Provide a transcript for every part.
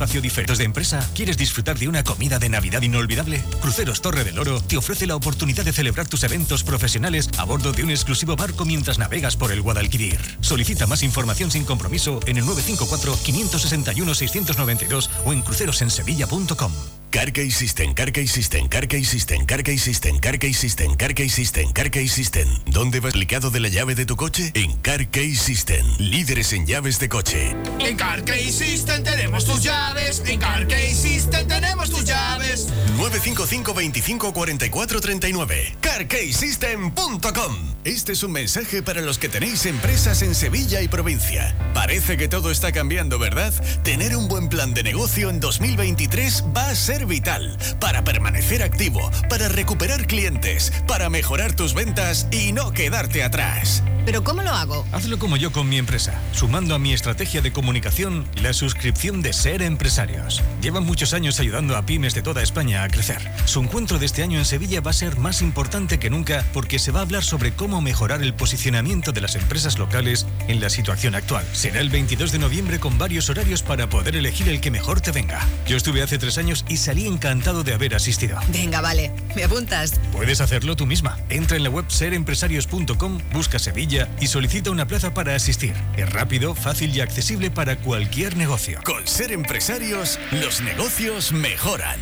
espacio diferente de empresa? ¿Quieres disfrutar de una comida de Navidad inolvidable? Cruceros Torre del Oro te ofrece la oportunidad de celebrar tus eventos profesionales a bordo de un exclusivo barco mientras navegas por el Guadalquivir. Solicita más información sin compromiso en el 954 561 692 o en crucerosensevilla.com. Carkey System, Carkey System, Carkey System, Carkey System, Carkey System, Carkey System, Carkey System. ¿Dónde vas aplicado de la llave de tu coche? En Carkey System, líderes en llaves de coche. En Carkey System tenemos tus llaves. En Carkey System tenemos tus llaves. 955 25 44 39. CarkeySystem.com. Este es un mensaje para los que tenéis empresas en Sevilla y provincia. Parece que todo está cambiando, ¿verdad? Tener un buen plan de negocio en 2023 va a ser vital para permanecer activo, para recuperar clientes, para mejorar tus ventas y no quedarte atrás. ¿Pero cómo lo hago? Hazlo como yo con mi empresa, sumando a mi estrategia de comunicación la suscripción de Ser Empresarios. Llevan muchos años ayudando a pymes de toda España a crecer. Su encuentro de este año en Sevilla va a ser más importante que nunca porque se va a hablar sobre cómo mejorar el posicionamiento de las empresas locales en la situación actual. Será el 22 de noviembre con varios horarios para poder elegir el que mejor te venga. Yo estuve hace tres años y salí encantado de haber asistido. Venga, vale. ¿Me apuntas? Puedes hacerlo tú misma. Entra en la web serempresarios.com, busca Sevilla y solicita una plaza para asistir. Es rápido, fácil y accesible para cualquier negocio. Con Ser Empresarios, los negocios mejoran.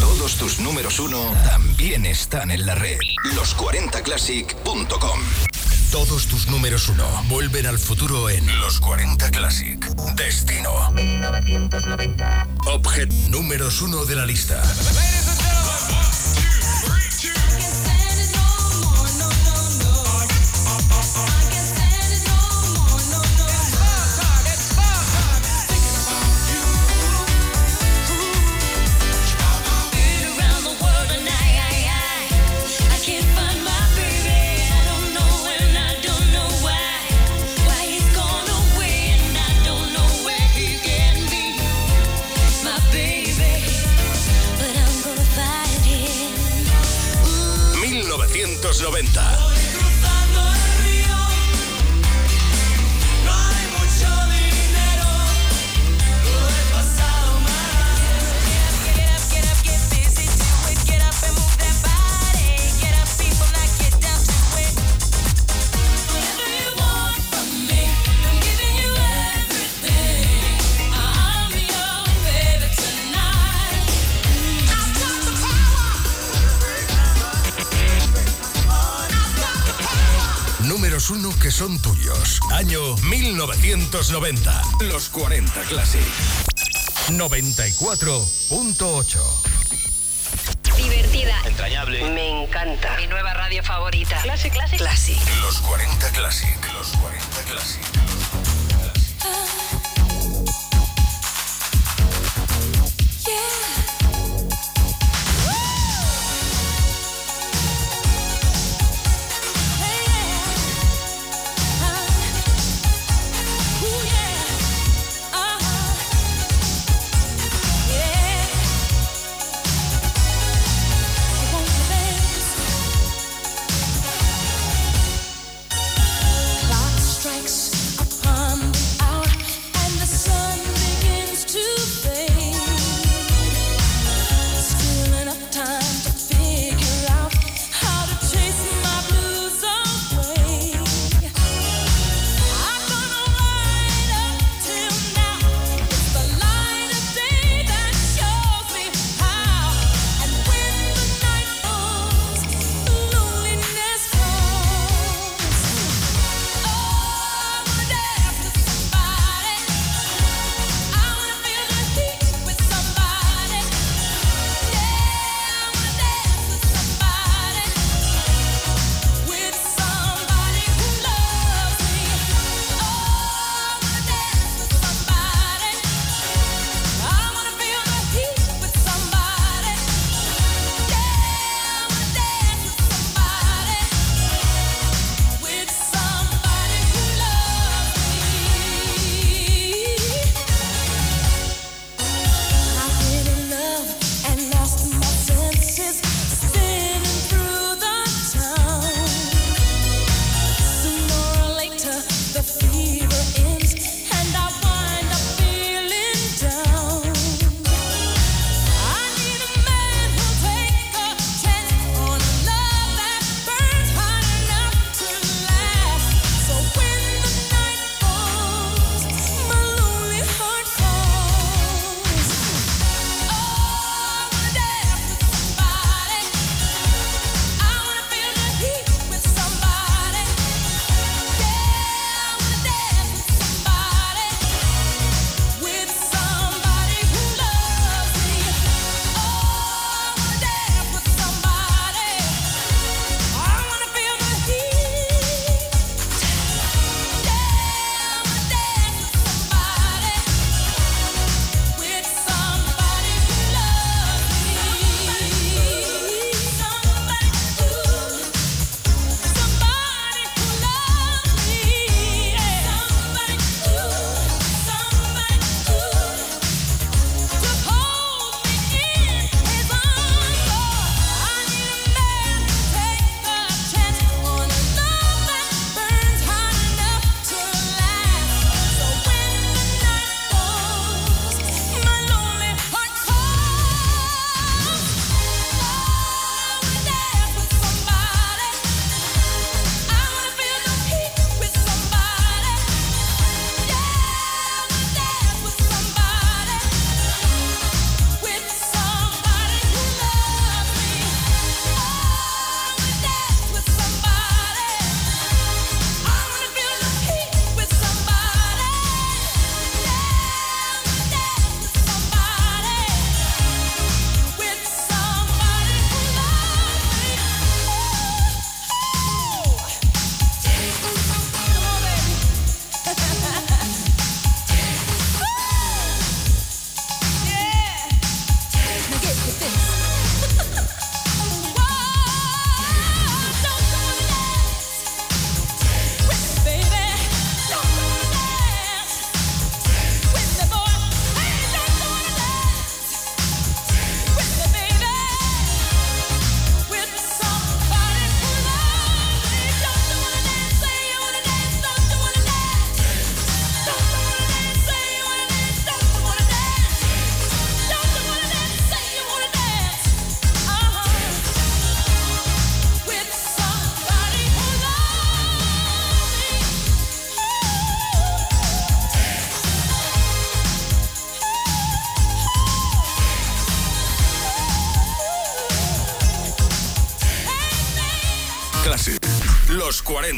Todos tus números uno también están en la red. Los40classic.com. Todos tus números uno vuelven al futuro en Los 40 Classic. Destino. 1990. Objeto números uno de la lista. 590. uno que son tuyos. Año 1990. Los 40 Classic. 94.8. Divertida. Entrañable. Me encanta. Mi nueva radio favorita. Classic, Classic. Classic. Los 40 Classic. Los 40 Classic. Yeah.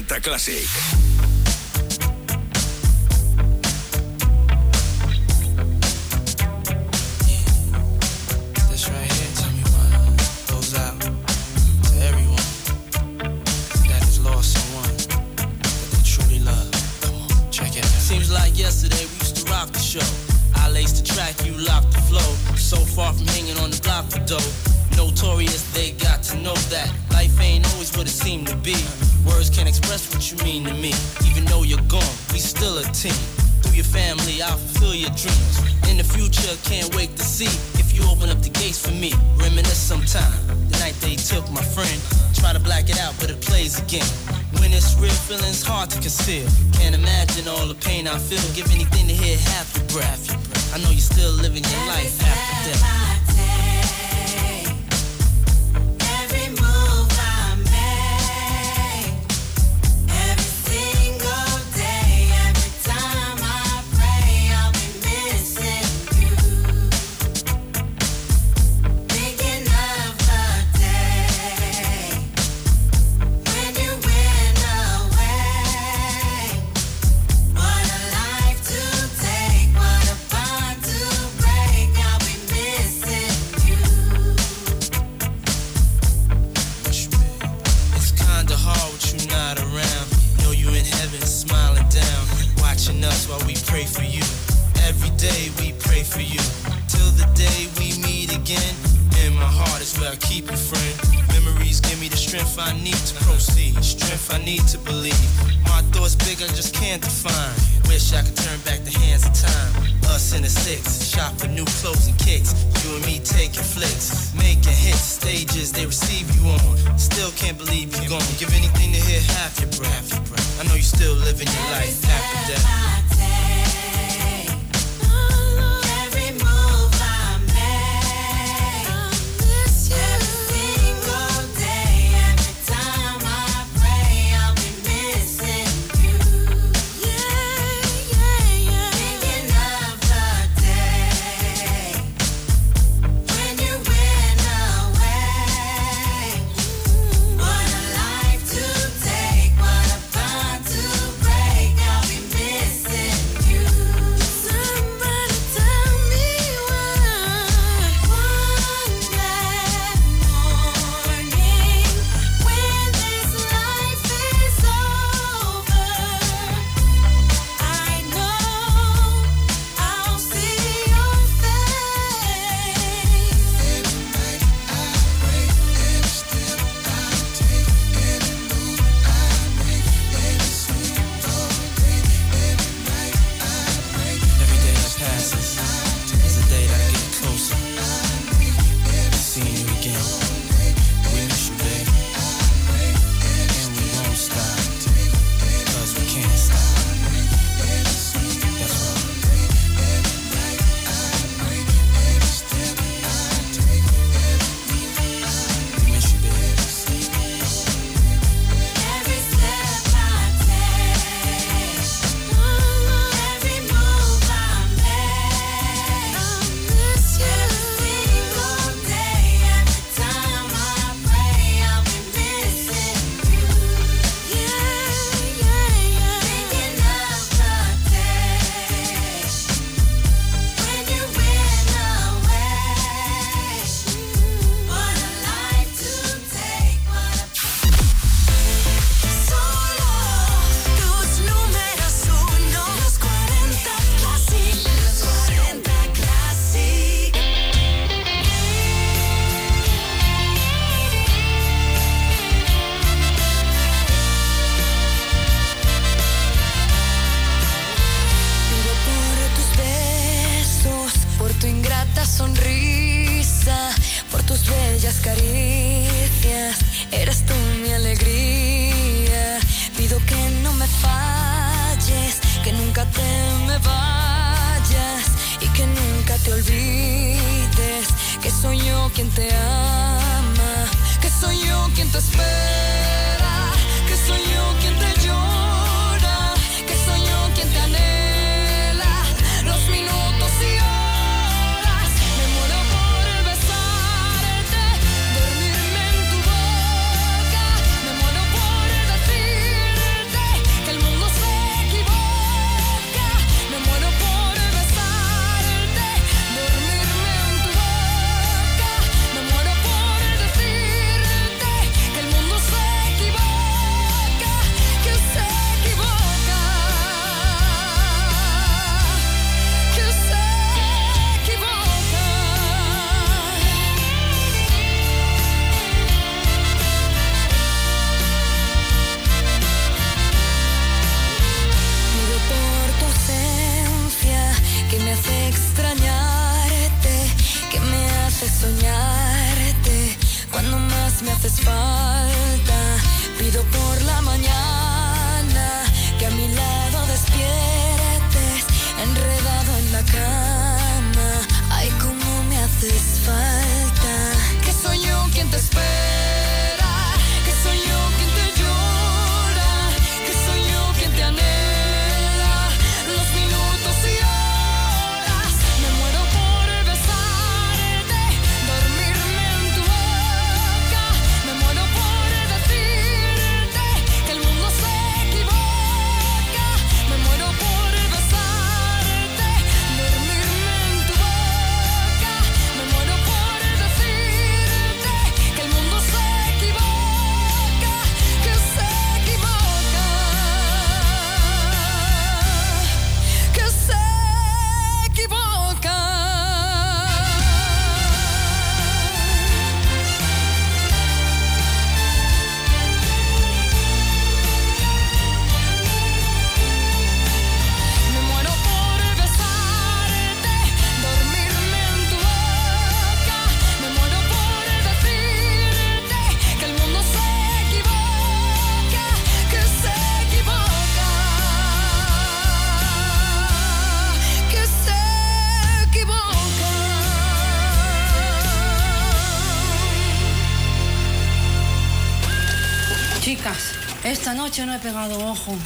The Classic.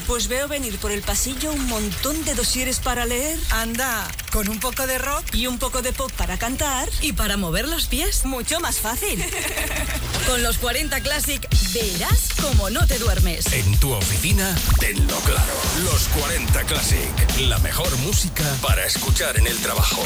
Pues veo venir por el pasillo un montón de dosieres para leer. Anda, con un poco de rock y un poco de pop para cantar. ¿Y para mover los pies? Mucho más fácil. con los 40 Classic verás como no te duermes. En tu oficina, tenlo claro. Los 40 Classic. La mejor música para escuchar en el trabajo.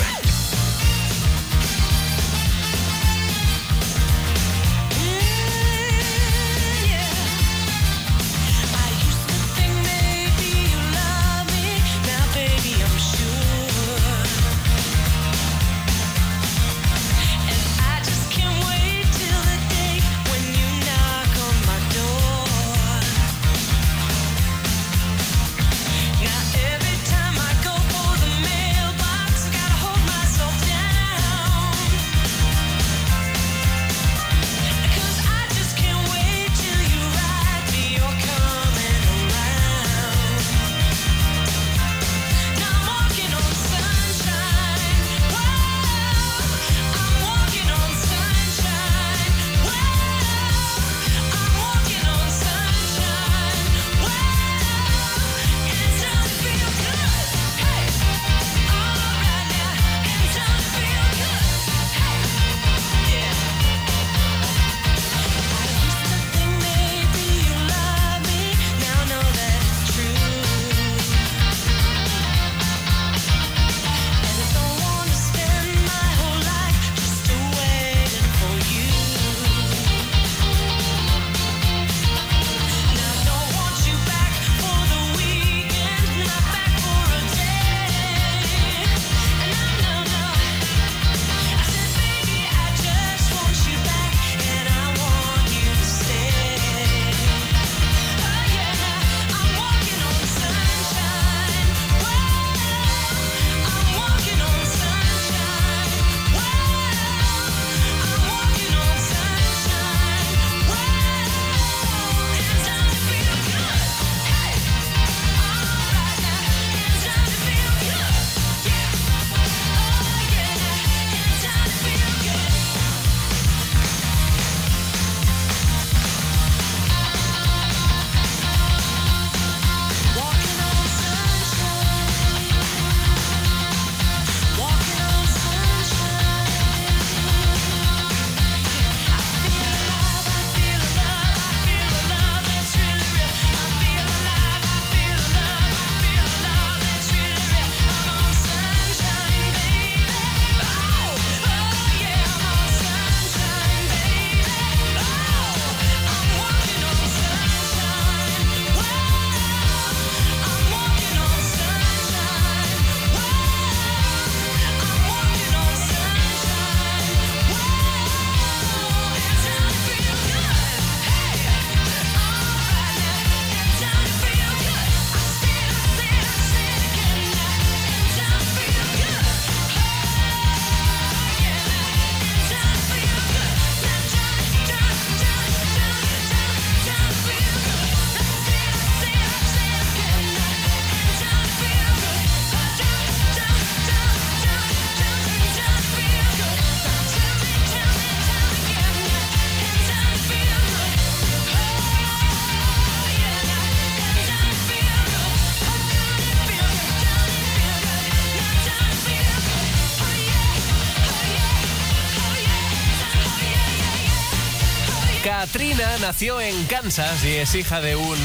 Nació en Kansas y es hija de un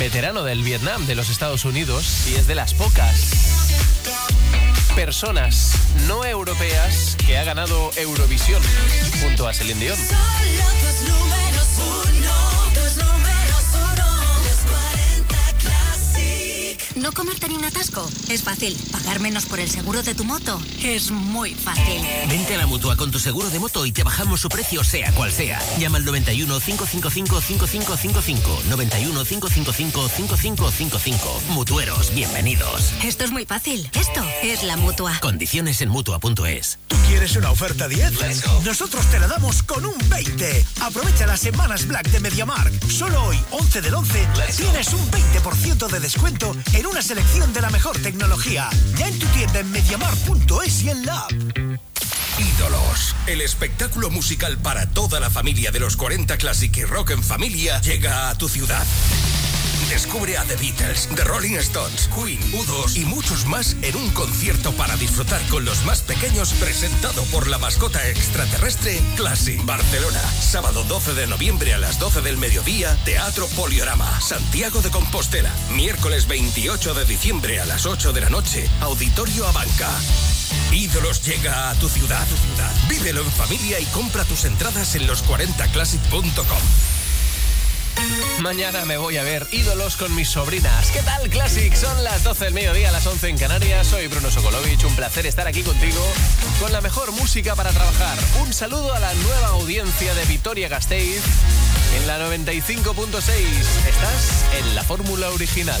veterano del Vietnam, de los Estados Unidos, y es de las pocas personas no europeas que ha ganado Eurovisión junto a Celine Dion. ¿No comerte ni un atasco? Es fácil. ¿Pagar menos por el seguro de tu moto? Es muy fácil. Vente a la mutua con tu seguro de moto y te bajamos su precio, sea cual sea. Llama al 91 555 5555. 91 555 5555. Mutueros, bienvenidos. Esto es muy fácil. Esto es la mutua. Condiciones en mutua.es. ¿Quieres una oferta 10? Nosotros te la damos con un 20. Aprovecha las semanas Black de MediaMark. Solo hoy, 11 del 11, tienes un 20% de descuento en una selección de la mejor tecnología. Ya en tu tienda en MediaMark.es y en la. Ídolos, el espectáculo musical para toda la familia de los 40 Classic y Rock en Familia llega a tu ciudad. Descubre a The Beatles, The Rolling Stones, Queen, U2 y muchos más en un concierto para disfrutar con los más pequeños presentado por la mascota extraterrestre Classic. Barcelona, sábado 12 de noviembre a las 12 del mediodía, Teatro Poliorama, Santiago de Compostela. Miércoles 28 de diciembre a las 8 de la noche, Auditorio Abanca. Ídolos llega a tu ciudad. Vívelo en familia y compra tus entradas en los40classic.com. Mañana me voy a ver ídolos con mis sobrinas. ¿Qué tal, Classic? Son las 12 del mediodía, las 11 en Canarias. Soy Bruno Sokolovich. Un placer estar aquí contigo con la mejor música para trabajar. Un saludo a la nueva audiencia de Vitoria Gasteiz en la 95.6. Estás en la fórmula original.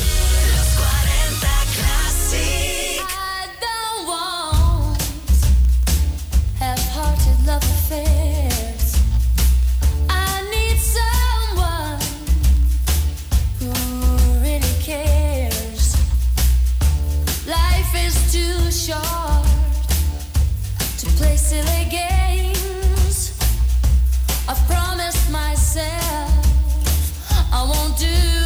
I've promised myself I won't do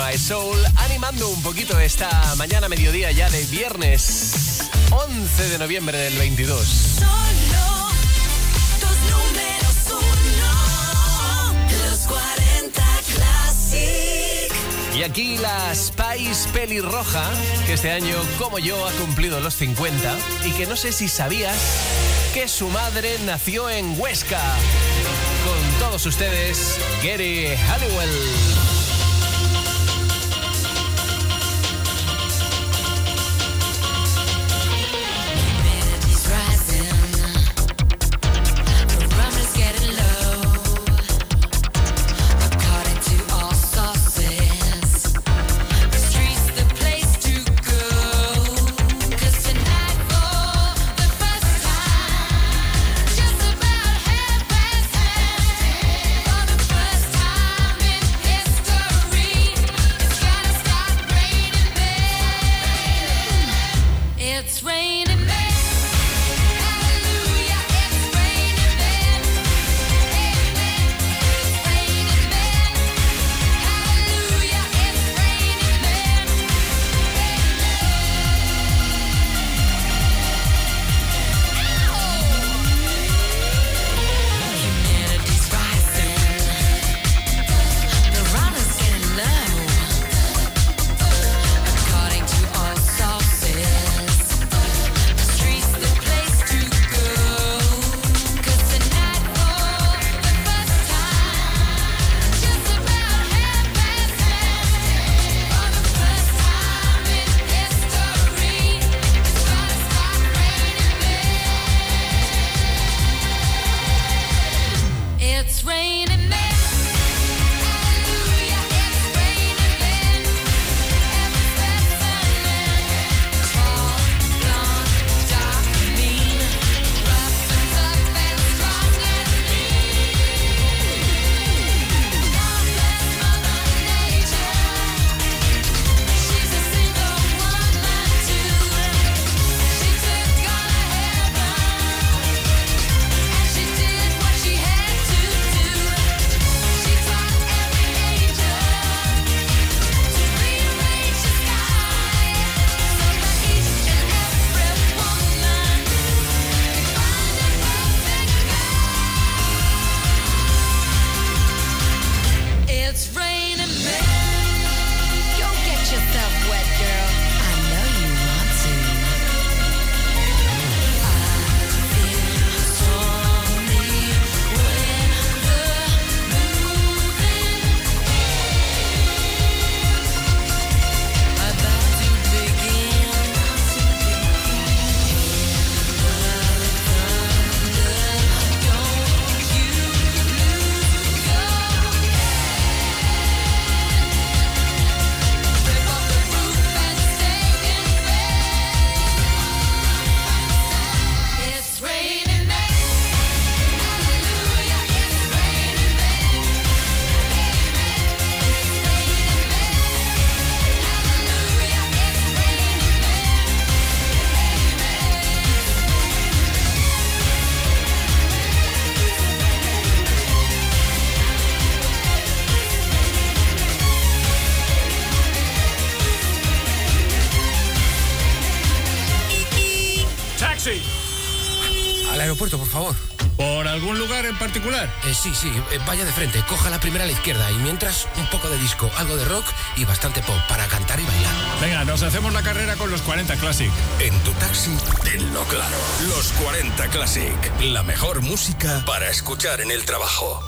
My Soul, animando un poquito esta mañana, mediodía ya de viernes 11 de noviembre del 22. Y aquí la Spice Pelirroja, que este año, como yo, ha cumplido los 50 y que no sé si sabías que su madre nació en Huesca. Con todos ustedes, Gary Halliwell. Sí, sí, eh, vaya de frente, coja la primera a la izquierda y mientras un poco de disco, algo de rock y bastante pop para cantar y bailar. Venga, nos hacemos la carrera con los 40 Classic. En tu taxi, tenlo claro. Los 40 Classic. La mejor música para escuchar en el trabajo.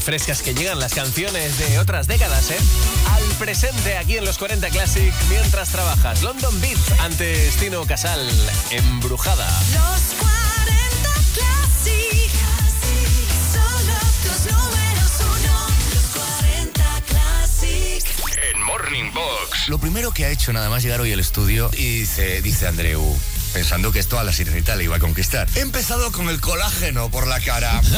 Frescas que llegan las canciones de otras décadas, ¿eh? Al presente aquí en los 40 Classic mientras trabajas. London Beat ante Tino Casal, embrujada. Los 40 Classic. Solo tus números uno. Los 40 Classic. En Morning Box. Lo primero que ha hecho nada más llegar hoy al estudio y dice, dice Andreu, pensando que esto a la sirenita le iba a conquistar. He empezado con el colágeno por la cara.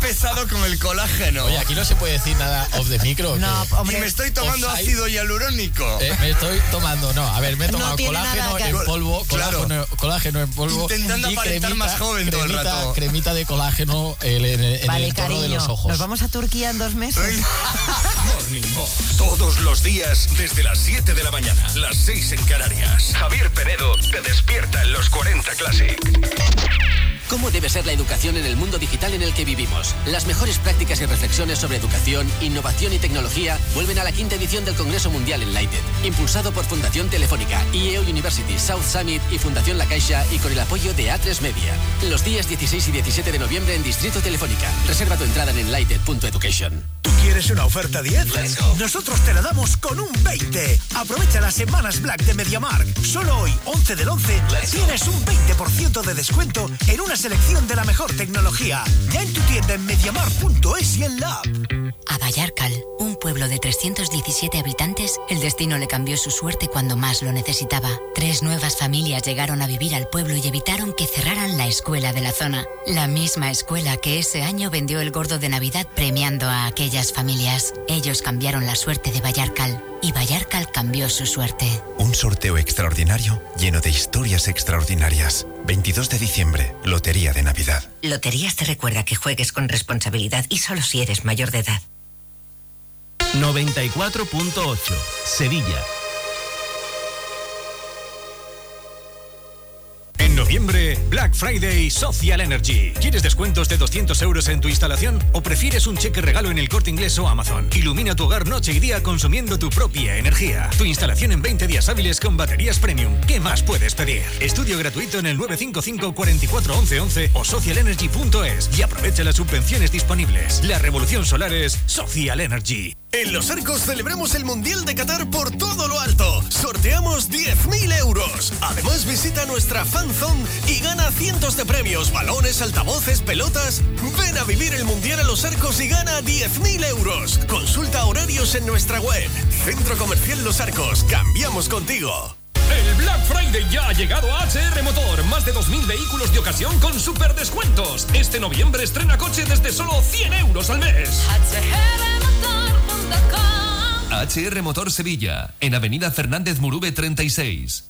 Empezado con el colágeno. Oye, aquí no se puede decir nada off the micro. No, que- hombre. Y me estoy tomando Offside. ácido hialurónico. Eh, me estoy tomando, no, a ver, me he tomado colágeno que- en polvo, Claro. colágeno, colágeno en polvo. Intentando y aparentar más joven todo el cremita- rato. Cremita de colágeno en, en- en Vale, el entorno de cariño. los ojos. Nos vamos a Turquía en dos meses. Todos los días desde las 7 de la mañana, las 6 en Canarias. Javier Penedo te despierta en los 40 Classic. ¿Cómo debe ser la educación en el mundo digital en el que vivimos? Las mejores prácticas y reflexiones sobre educación, innovación y tecnología vuelven a la quinta edición del Congreso Mundial Enlighted, impulsado por Fundación Telefónica, IEO University, South Summit y Fundación La Caixa y con el apoyo de A3 Media. Los días 16 y 17 de noviembre en Distrito Telefónica. Reserva tu entrada en enlighted.education. ¿Quieres una oferta 10? Nosotros te la damos con un 20. Aprovecha las semanas Black de MediaMark. Solo hoy, 11 del 11, tienes un 20% de descuento en una selección de la mejor tecnología. Ya en tu tienda en MediaMark.es y en la app. A Vallarcal, un pueblo de 317 habitantes, el destino le cambió su suerte cuando más lo necesitaba. Tres nuevas familias llegaron a vivir al pueblo y evitaron que cerraran la escuela de la zona. La misma escuela que ese año vendió el gordo de Navidad premiando a aquellas familias. Ellos cambiaron la suerte de Vallarcal y Vallarcal cambió su suerte. Un sorteo extraordinario lleno de historias extraordinarias. 22 de diciembre, Lotería de Navidad. Loterías te recuerda que juegues con responsabilidad y solo si eres mayor de edad. 94.8 Sevilla. Black Friday Social Energy. ¿Quieres descuentos de 200 euros en tu instalación o prefieres un cheque regalo en el corte inglés o Amazon? Ilumina tu hogar noche y día consumiendo tu propia energía. Tu instalación en 20 días hábiles con baterías premium. ¿Qué más puedes pedir? Estudio gratuito en el 955 44 11 11 o socialenergy.es y aprovecha las subvenciones disponibles. La revolución solar es Social Energy. En Los Arcos celebramos el Mundial de Qatar por todo lo alto. Sorteamos 10.000 euros. Además, visita nuestra fan zone y gana cientos de premios, balones, altavoces, pelotas. Ven a vivir el Mundial a Los Arcos y gana 10.000 euros. Consulta horarios en nuestra web. Centro Comercial Los Arcos. Cambiamos contigo. El Black Friday ya ha llegado a HR Motor. Más de 2.000 vehículos de ocasión con super descuentos. Este noviembre estrena coche desde solo 100 euros al mes. HR Motor Sevilla, en Avenida Fernández Murube 36.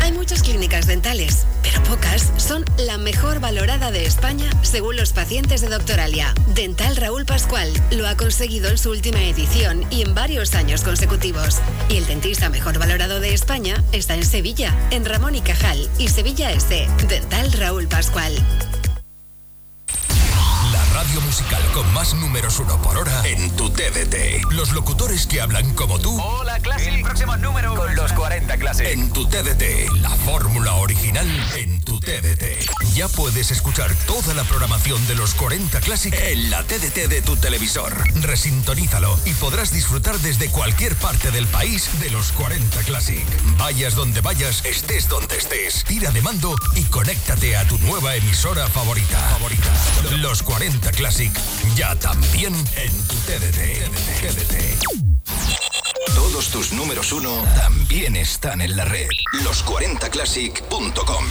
Hay muchas clínicas dentales, pero pocas son la mejor valorada de España según los pacientes de Doctoralia. Dental Raúl Pascual lo ha conseguido en su última edición y en varios años consecutivos. Y el dentista mejor valorado de España está en Sevilla, en Ramón y Cajal y Sevilla S. Dental Raúl Pascual. Radio musical con más números uno por hora en tu TDT. Los locutores que hablan como tú. Hola, Classic. El próximo número con los 40 Classic. En tu TDT. La fórmula original en tu TDT. Ya puedes escuchar toda la programación de los 40 Classic en la TDT de tu televisor. Resintonízalo y podrás disfrutar desde cualquier parte del país de los 40 Classic. Vayas donde vayas, estés donde estés. Tira de mando y conéctate a tu nueva emisora favorita. Favorita. Los 40 Classic ya también en tu TDT. Todos tus números uno también están en la red. Los40classic.com.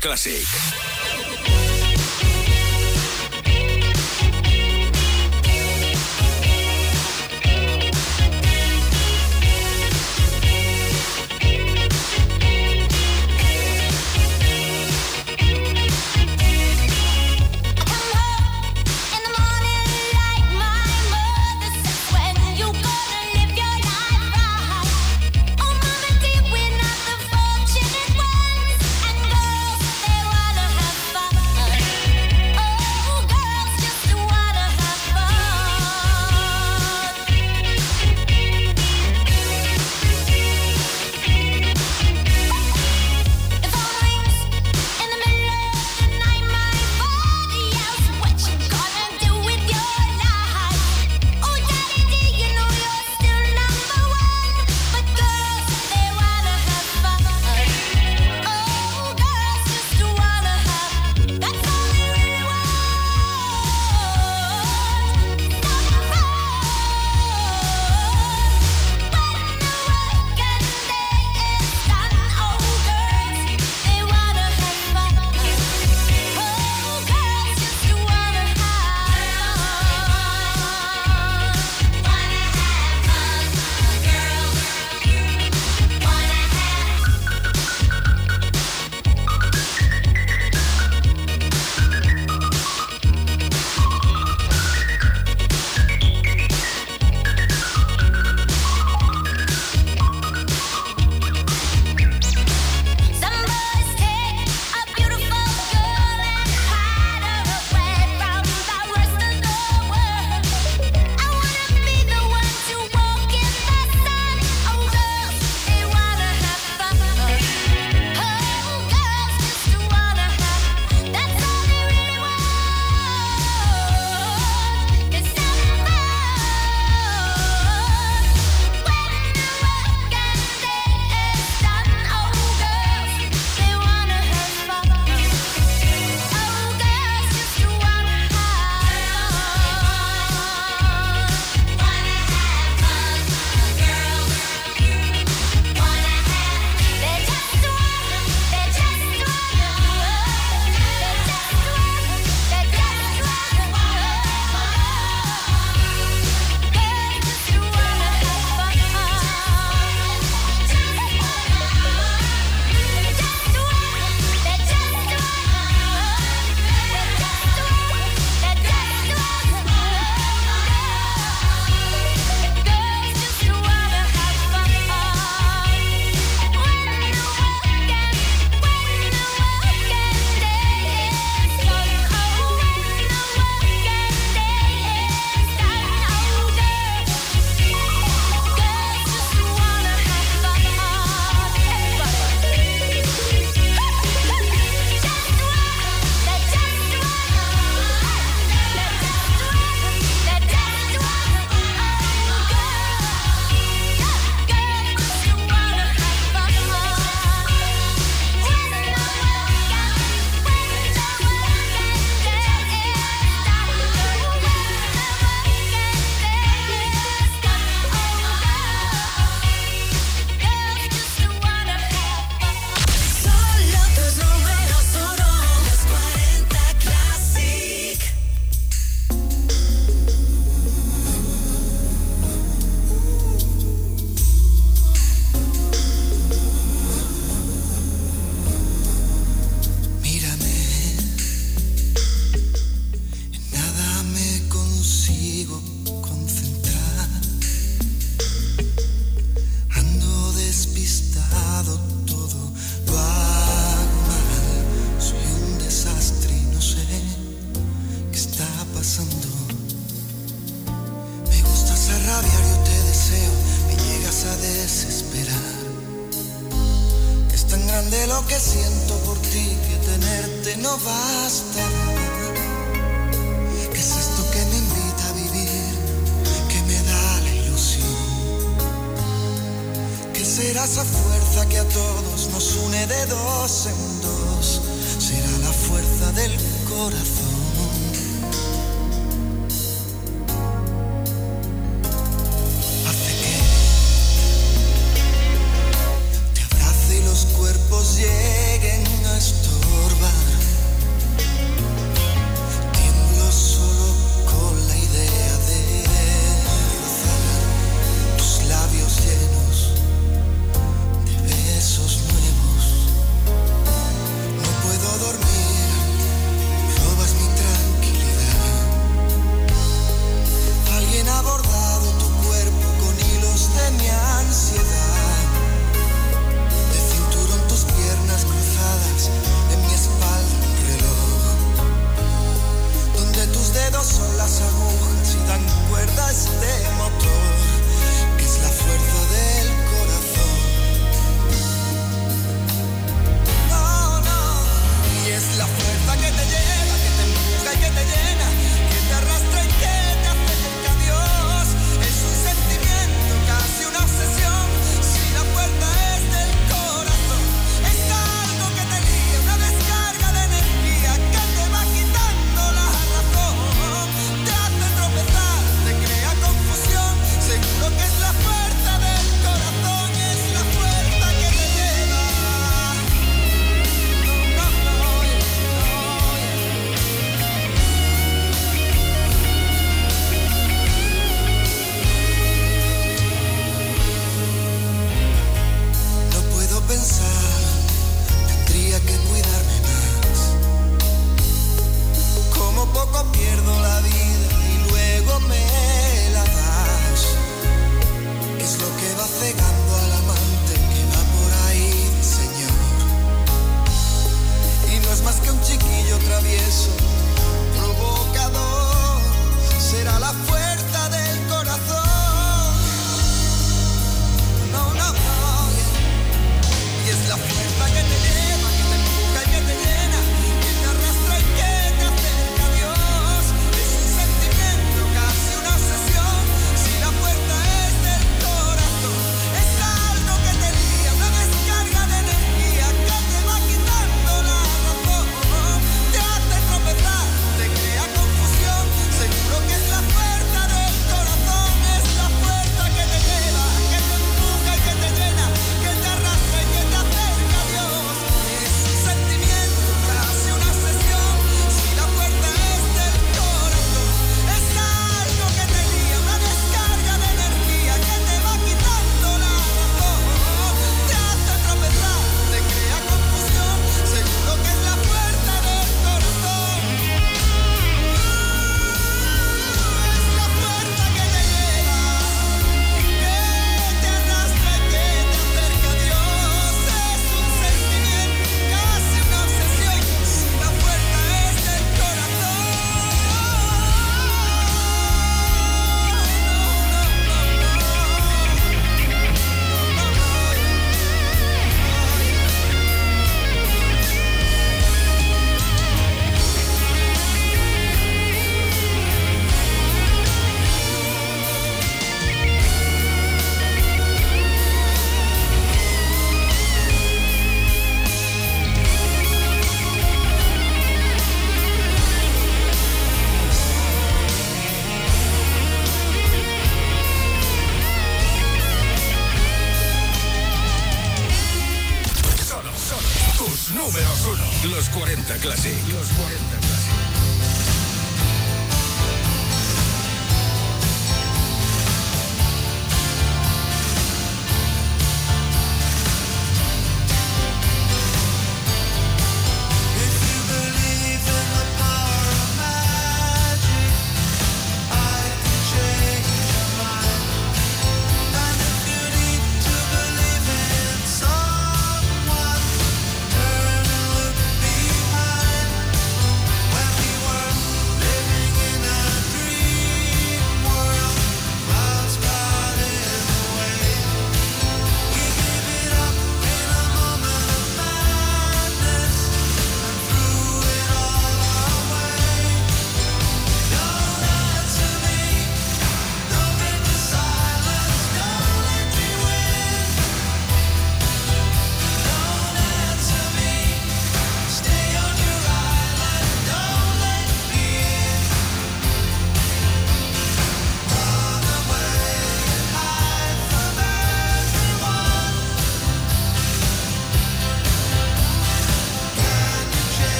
Classic.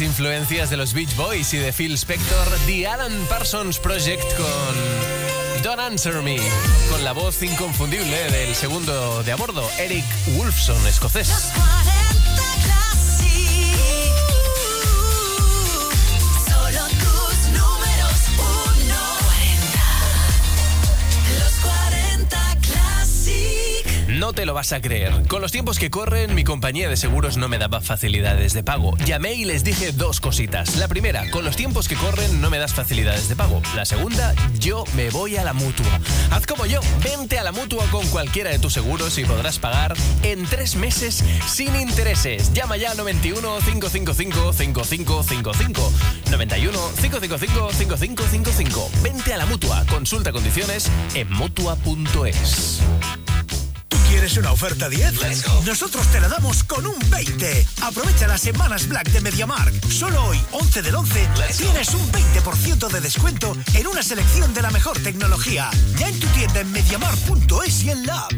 Influencias de los Beach Boys y de Phil Spector, The Alan Parsons Project con Don't Answer Me, con la voz inconfundible del segundo de a bordo, Eric Wolfson, escocés. Te lo vas a creer. Con los tiempos que corren, mi compañía de seguros no me daba facilidades de pago. Llamé y les dije dos cositas. La primera, con los tiempos que corren no me das facilidades de pago. La segunda, yo me voy a la mutua. Haz como yo, vente a la mutua con cualquiera de tus seguros y podrás pagar en tres meses sin intereses. Llama ya al 91 555 5555. 91 555 5555. Vente a la mutua. Consulta condiciones en mutua.es. ¿Tú quieres una oferta 10? Nosotros te la damos con un 20. Aprovecha las semanas Black de MediaMark. Solo hoy, 11 del 11, tienes un 20% de descuento en una selección de la mejor tecnología. Ya en tu tienda en MediaMark.es y en la app.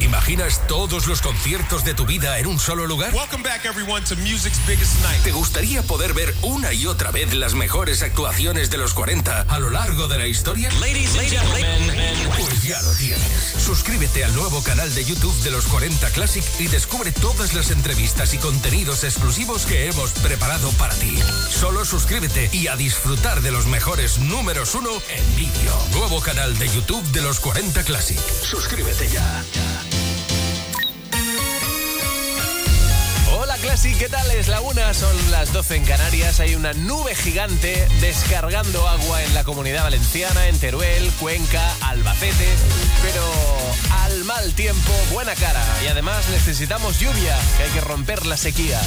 ¿Imaginas todos los conciertos de tu vida en un solo lugar? Welcome back, everyone, to music's biggest night. ¿Te gustaría poder ver una y otra vez las mejores actuaciones de los 40 a lo largo de la historia? Ladies and gentlemen. Pues ya lo tienes. Suscríbete al nuevo canal de YouTube de los 40 Classic y descubre todas las entrevistas y contenidos exclusivos que hemos preparado para ti. Solo suscríbete y a disfrutar de los mejores números uno en vídeo. Nuevo canal de YouTube de los 40 Classic. Suscríbete ya. Classic, ¿qué tal? Es la una, son las 12 en Canarias. Hay una nube gigante descargando agua en la comunidad valenciana, en Teruel, Cuenca, Albacete. Pero al mal tiempo, buena cara. Y además necesitamos lluvia, que hay que romper la sequía.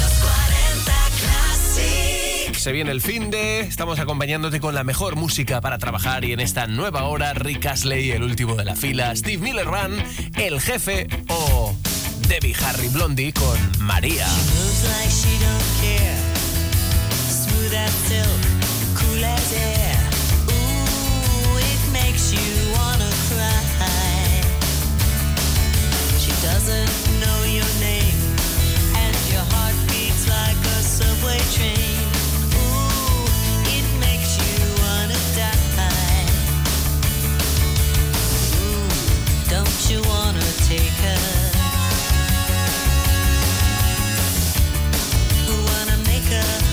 Los 40 Classic. Se viene el fin de, estamos acompañándote con la mejor música para trabajar y en esta nueva hora Rick Astley, el último de la fila, Steve Miller Run, el jefe o Debbie Harry Blondie con María. Moves like she don't care. Smooth as silk, cool as air. Ooh, it makes you wanna cry. She doesn't know your name, and your heart beats like a subway train. Ooh, it makes you wanna die. Ooh, don't you wanna take her? Yeah.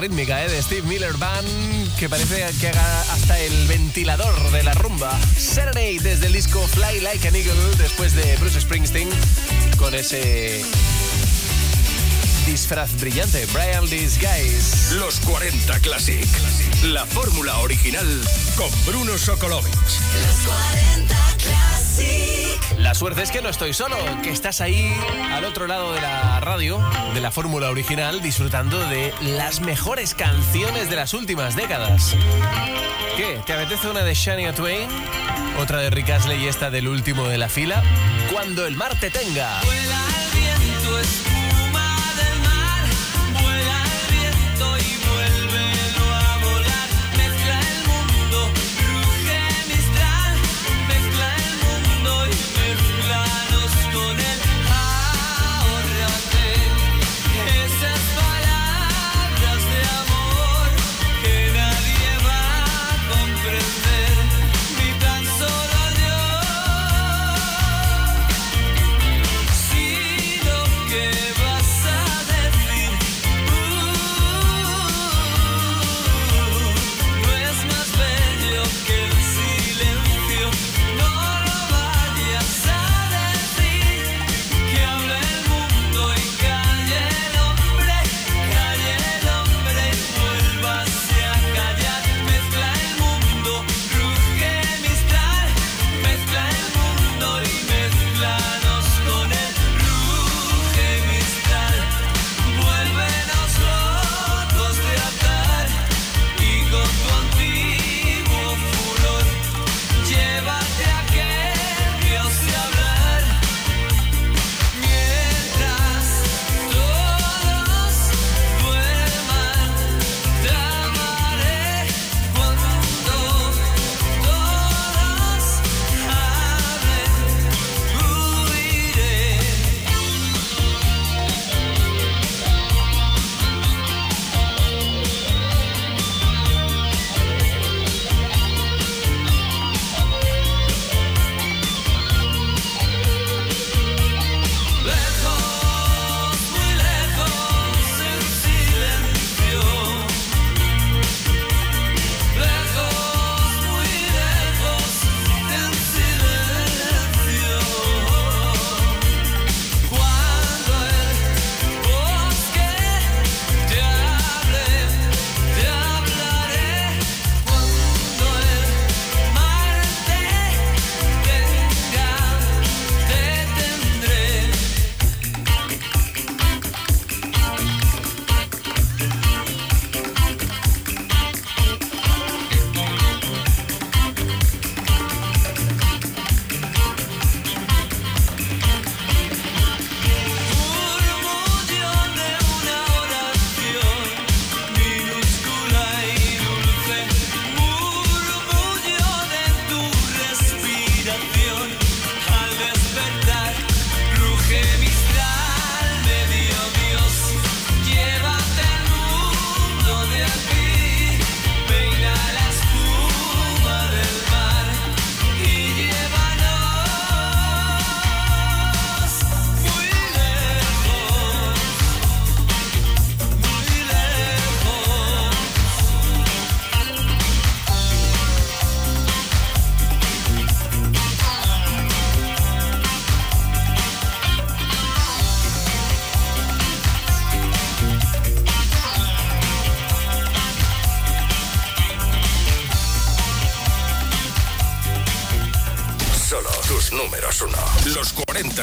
Rítmica ¿eh? de Steve Miller Band, que parece que haga hasta el ventilador de la rumba. Saturday desde el disco Fly Like an Eagle, después de Bruce Springsteen, con ese disfraz brillante, Brian Disguise. Los 40 Classic. La fórmula original con Bruno Sokolovic. Los 40 Classic. La suerte es que no estoy solo, que estás ahí al otro lado de la radio, de la fórmula original, disfrutando de las mejores canciones de las últimas décadas. ¿Qué? ¿Te apetece una de Shania Twain? ¿Otra de Rick Astley y esta del último de la fila? Cuando el mar te tenga.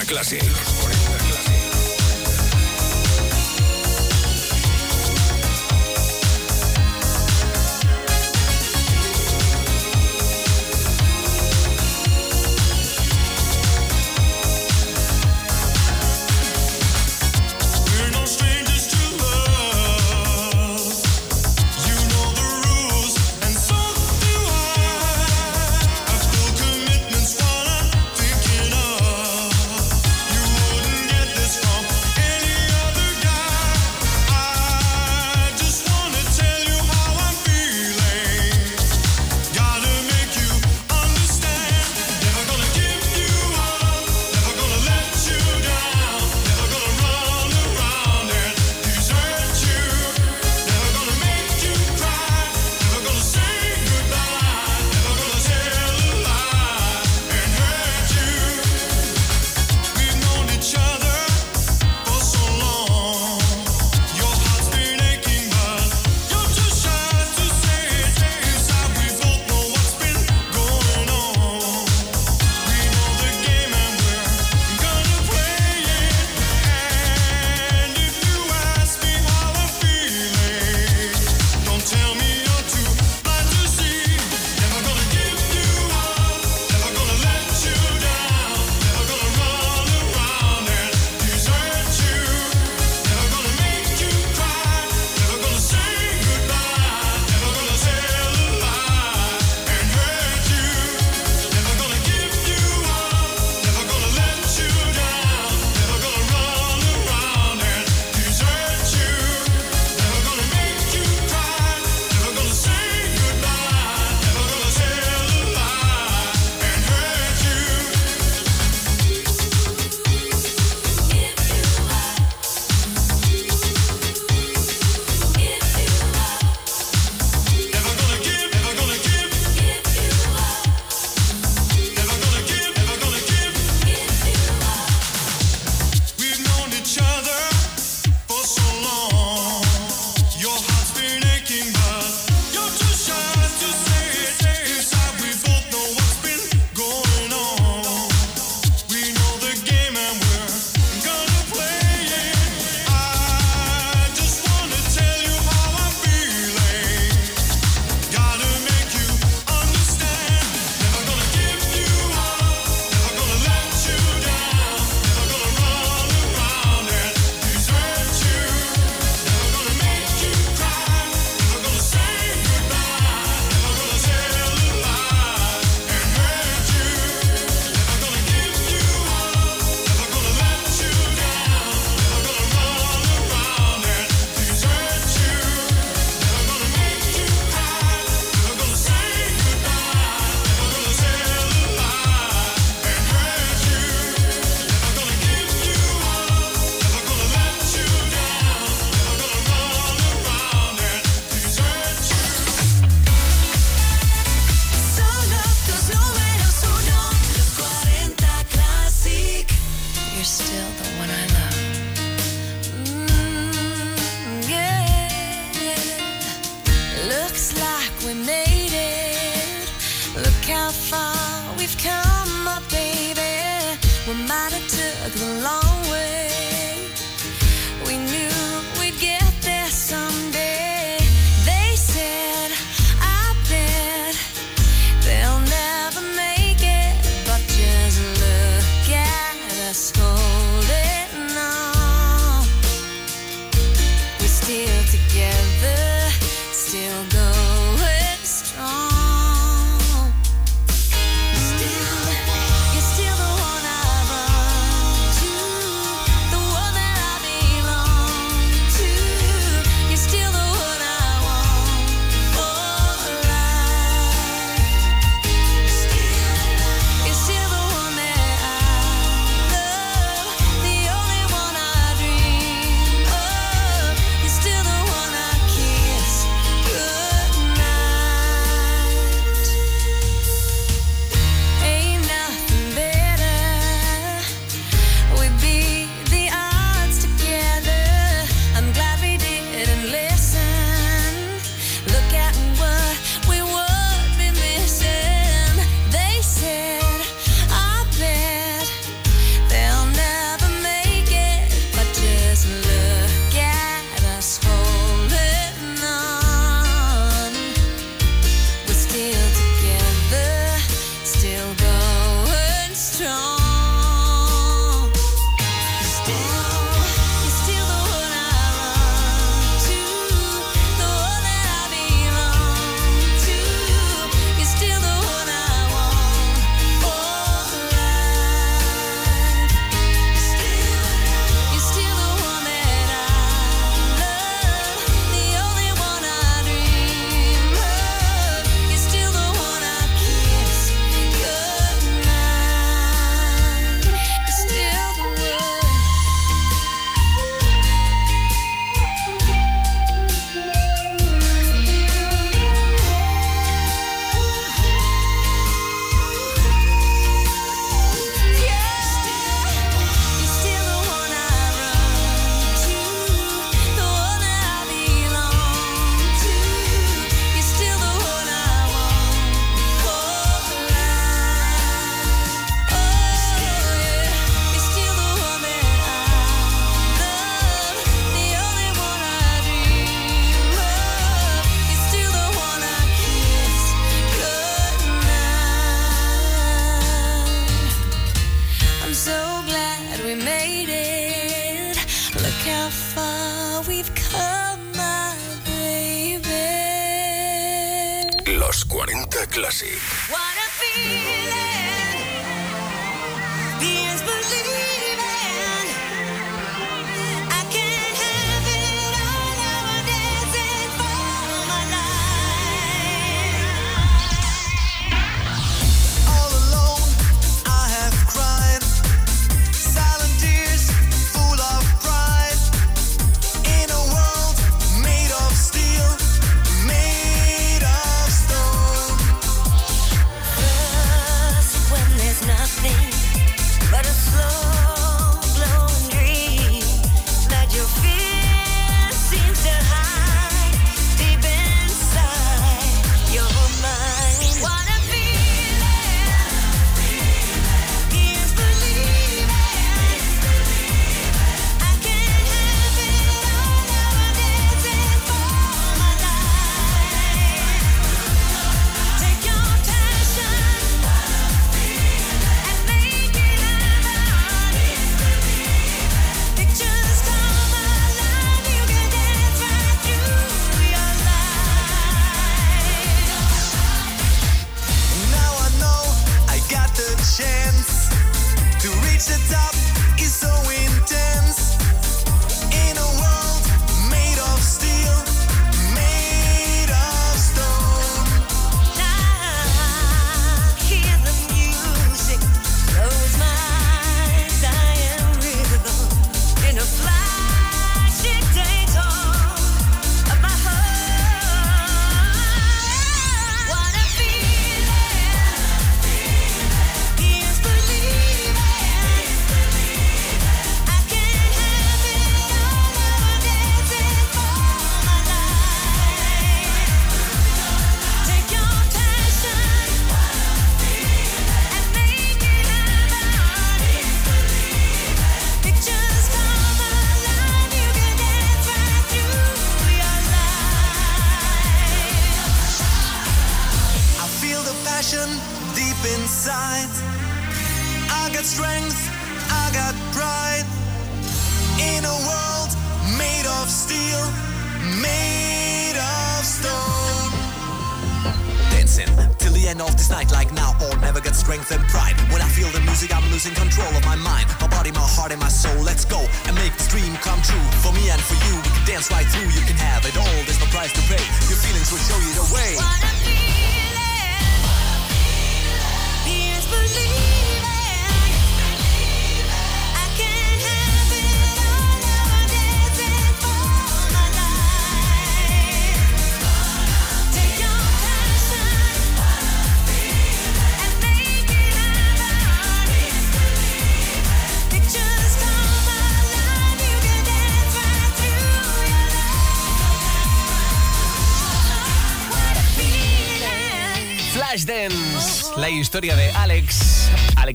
Classic.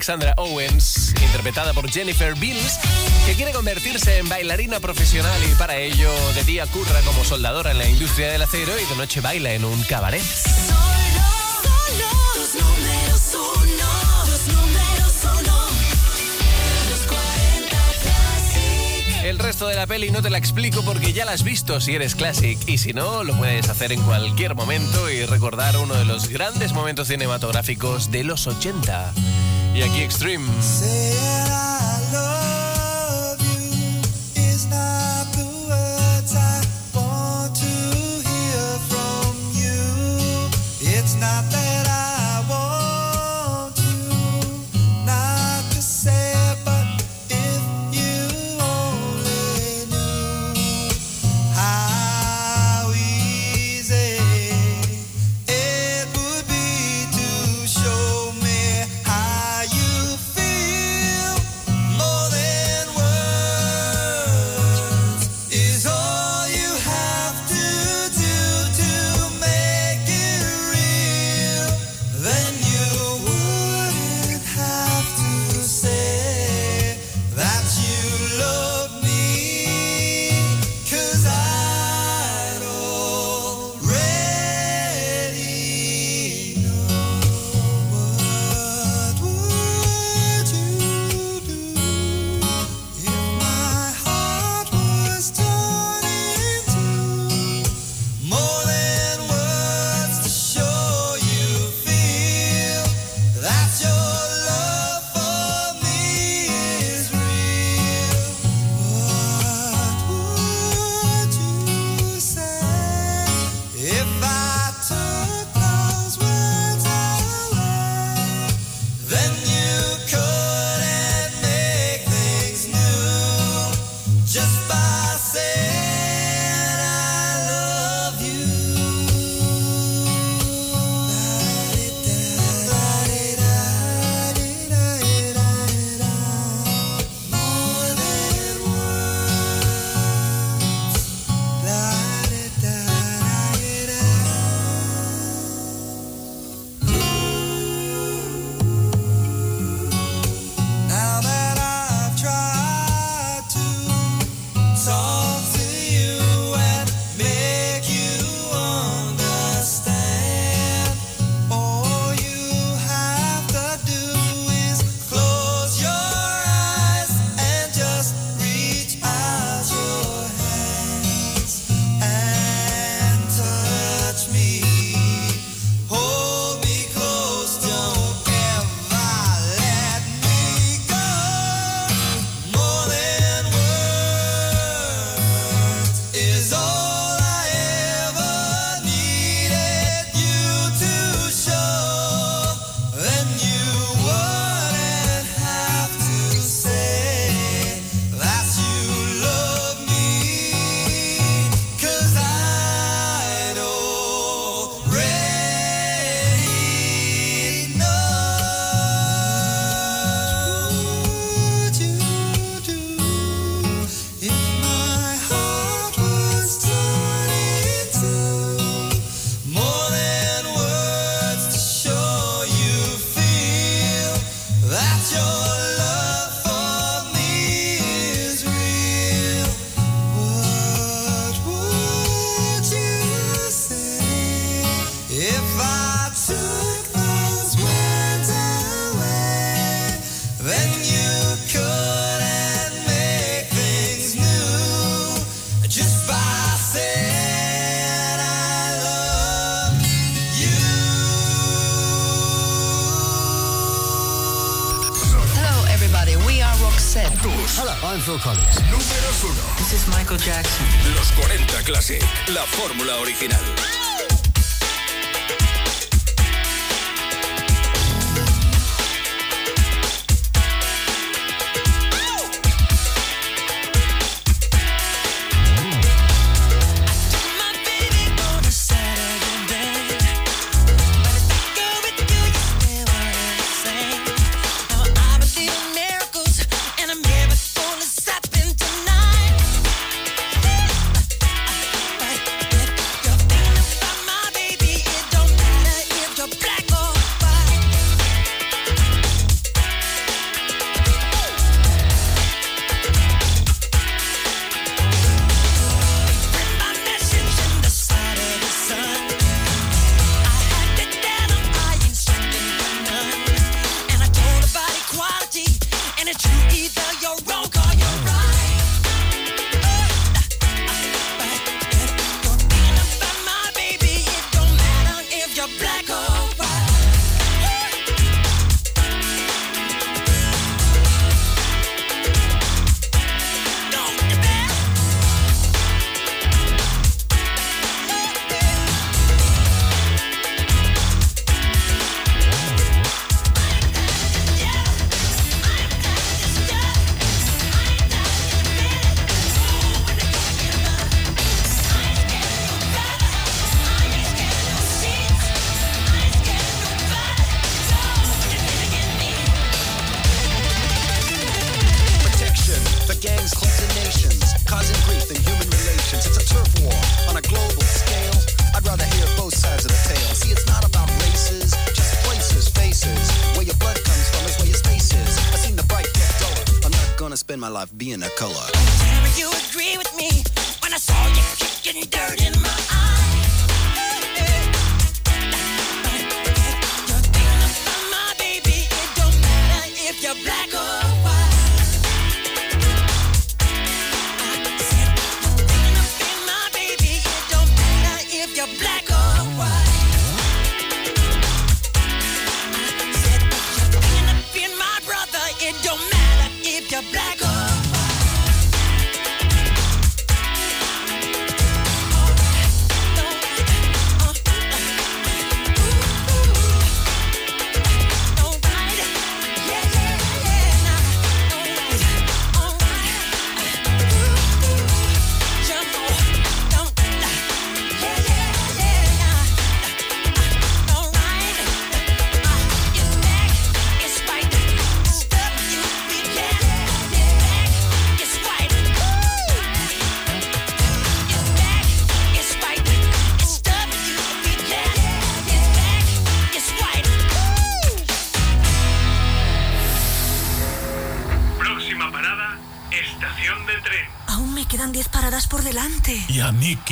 Alexandra Owens, interpretada por Jennifer Bills, que quiere convertirse en bailarina profesional y para ello de día curra como soldadora en la industria del acero y de noche baila en un cabaret. El resto de la peli no te la explico porque ya la has visto si eres Classic y si no, lo puedes hacer en cualquier momento y recordar uno de los grandes momentos cinematográficos de los 80. Yeah, är extreme.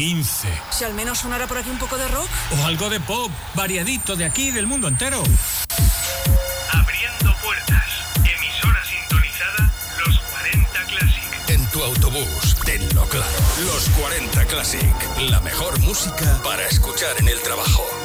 15. Si al menos sonara por aquí un poco de rock. O algo de pop, variadito de aquí y del mundo entero. Abriendo puertas, emisora sintonizada, los 40 Classic. En tu autobús, tenlo claro. Los 40 Classic, la mejor música para escuchar en el trabajo.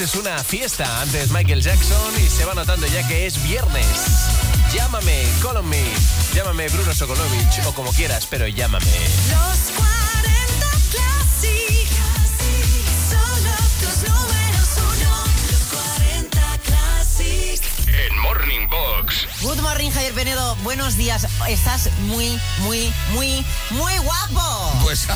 Es una fiesta. Antes Michael Jackson y se va notando ya que es viernes. Llámame, Call on Me. Llámame Bruno Sokolovich o como quieras, pero llámame. Los 40 Classic. Solo tus números uno. Los 40 Classic. En Morning Box. Good morning, Javier Penedo. Buenos días. Estás muy, muy, muy, muy guapo. Pues,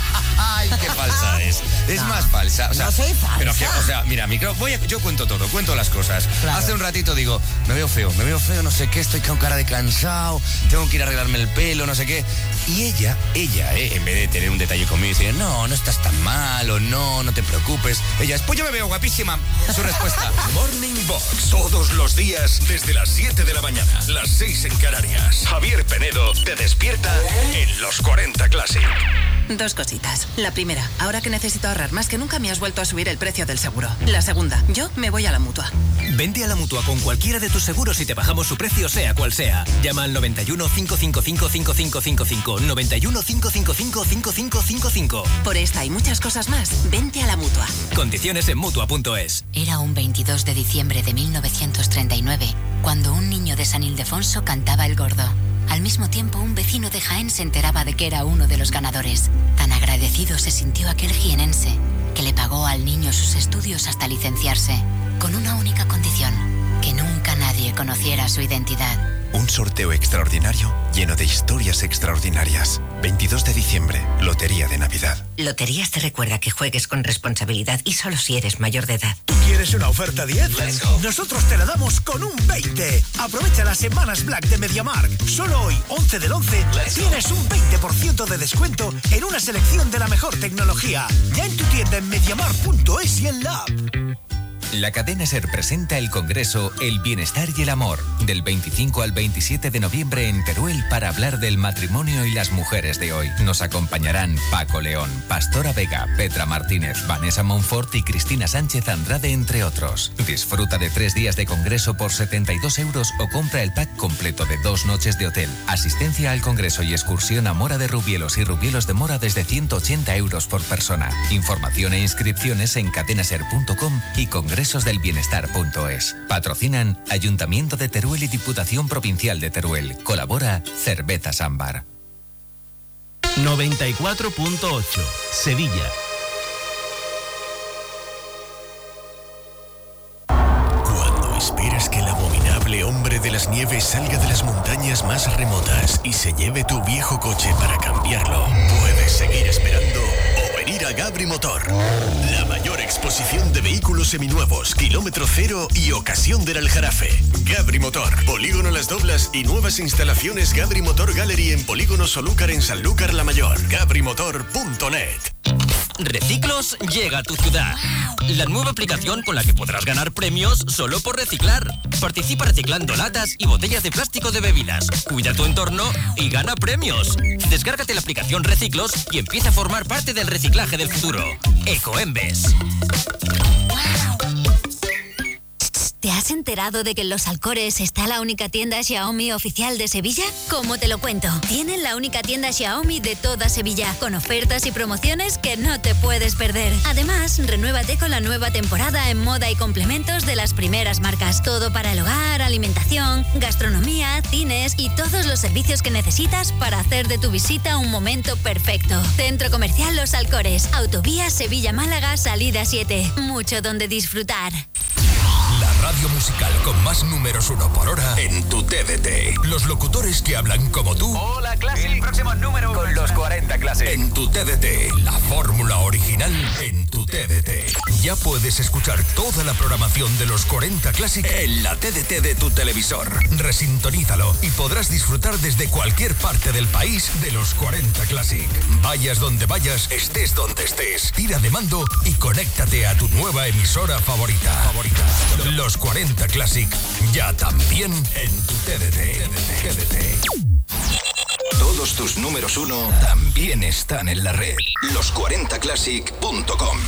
ay, qué falsa es. Es más falsa. O sea, No soy falsa. Pero que, o sea, mira, micro, voy a- yo cuento todo, cuento las cosas. Claro. Hace un ratito digo, me veo feo, me veo feo, no sé qué, estoy con cara de cansado, tengo que ir a arreglarme el pelo, no sé qué. Y ella, ella, eh, en vez de tener un detalle conmigo y decir, no, no estás tan mal o no, no te preocupes. Ella, pues yo me veo guapísima. Su respuesta. Morning Box. Todos los días desde las 7 de la mañana. Las 6 en Canarias. Javier Penedo te despierta en los 40 Classic. Dos cositas. La primera, ahora que necesito ahorrar más que nunca me has vuelto a subir el precio del seguro. La segunda, yo me voy a la mutua. Vente a la mutua con cualquiera de tus seguros y te bajamos su precio, sea cual sea. Llama al 91 555 5555. 91 555 5555. Por esta y muchas cosas más, vente a la mutua. Condiciones en mutua.es. Era un 22 de diciembre de 1939 cuando un niño de San Ildefonso cantaba el gordo. Al mismo tiempo, un vecino de Jaén se enteraba de que era uno de los ganadores. Tan agradecido se sintió aquel jienense que le pagó al niño sus estudios hasta licenciarse, con una única condición, que nunca nadie conociera su identidad. Un sorteo extraordinario lleno de historias extraordinarias. 22 de diciembre, Lotería de Navidad. Loterías te recuerda que juegues con responsabilidad y solo si eres mayor de edad. ¿Quieres una oferta 10? Nosotros te la damos con un 20. Aprovecha las semanas Black de MediaMark. Solo hoy, 11 del 11, tienes un 20% de descuento en una selección de la mejor tecnología. Ya en tu tienda en MediaMark.es y en la app. La cadena Ser presenta el Congreso El Bienestar y el Amor del 25 al 27 de noviembre en Teruel para hablar del matrimonio y las mujeres de hoy. Nos acompañarán Paco León, Pastora Vega, Petra Martínez, Vanessa Monfort y Cristina Sánchez Andrade, entre otros. Disfruta de tres días de Congreso por 72 euros o compra el pack completo de dos noches de hotel. Asistencia al Congreso y excursión a Mora de Rubielos y Rubielos de Mora desde 180 euros por persona. Información e inscripciones en cadenaser.com y congresosdelbienestar.es. Patrocinan Ayuntamiento de Teruel y Diputación Provincial de Teruel. Colabora Cervezas Ámbar. 94.8 Sevilla. Cuando esperas que el abominable hombre de las nieves salga de las montañas más remotas y se lleve tu viejo coche para cambiarlo, puedes seguir esperando venir a Gabri Motor. La mayor exposición de vehículos seminuevos, kilómetro cero y ocasión del Aljarafe. Gabri Motor, Polígono Las Doblas y nuevas instalaciones Gabri Motor Gallery en Polígono Solúcar en Sanlúcar La Mayor. GabriMotor.net. Reciclos llega a tu ciudad. La nueva aplicación con la que podrás ganar premios solo por reciclar. Participa reciclando latas y botellas de plástico de bebidas. Cuida tu entorno y gana premios. Descárgate la aplicación Reciclos y empieza a formar parte del reciclaje del futuro. Ecoembes. ¿Te has enterado de que en Los Alcores está la única tienda Xiaomi oficial de Sevilla? ¿Cómo te lo cuento? Tienen la única tienda Xiaomi de toda Sevilla, con ofertas y promociones que no te puedes perder. Además, renuévate con la nueva temporada en moda y complementos de las primeras marcas. Todo para el hogar, alimentación, gastronomía, cines y todos los servicios que necesitas para hacer de tu visita un momento perfecto. Centro Comercial Los Alcores, Autovía Sevilla-Málaga, salida 7. Mucho donde disfrutar. La radio musical con más números uno por hora en tu TDT. Los locutores que hablan como tú. Hola, Classic. próximo número con los 40 Classic. En tu TDT. La fórmula original en tu TDT. Ya puedes escuchar toda la programación de los 40 Classic en la TDT de tu televisor. Resintonízalo y podrás disfrutar desde cualquier parte del país de los 40 Classic. Vayas donde vayas, estés donde estés. Tira de mando y conéctate a tu nueva emisora favorita. favorita. Los 40 Classic ya también en tu. TDT. Todos tus números uno también están en la red. Los40classic.com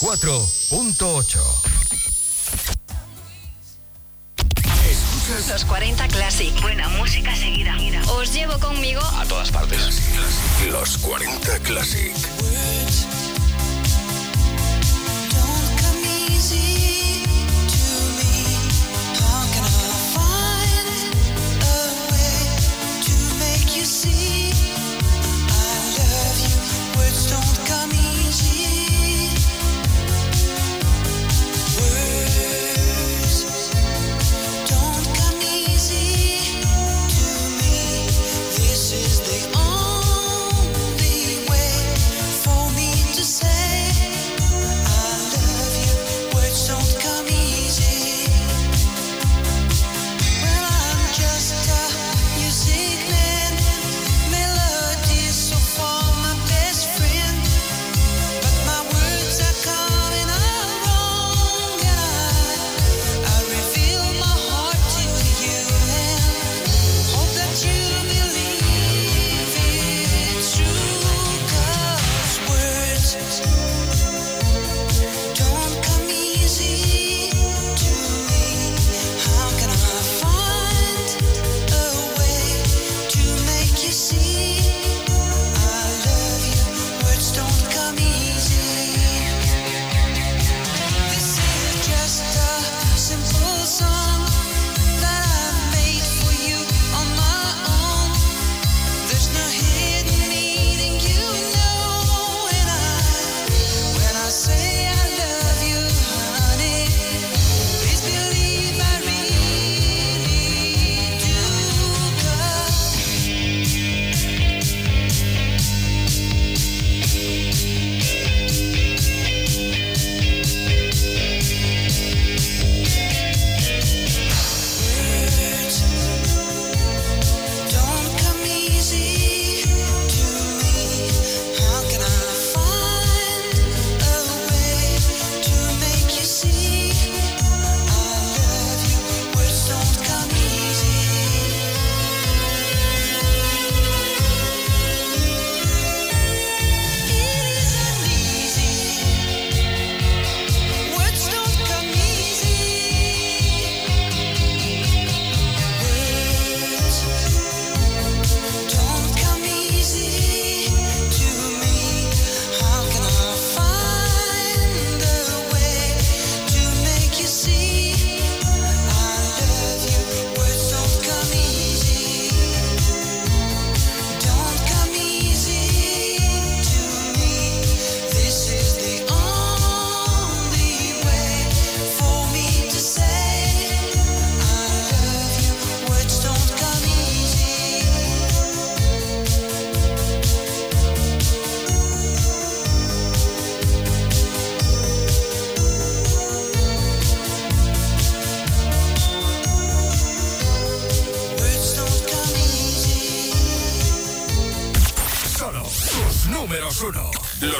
94.8. Los 40 Classic. Buena música seguida. Os llevo conmigo a todas partes. Los 40 Classic. Don't come easy.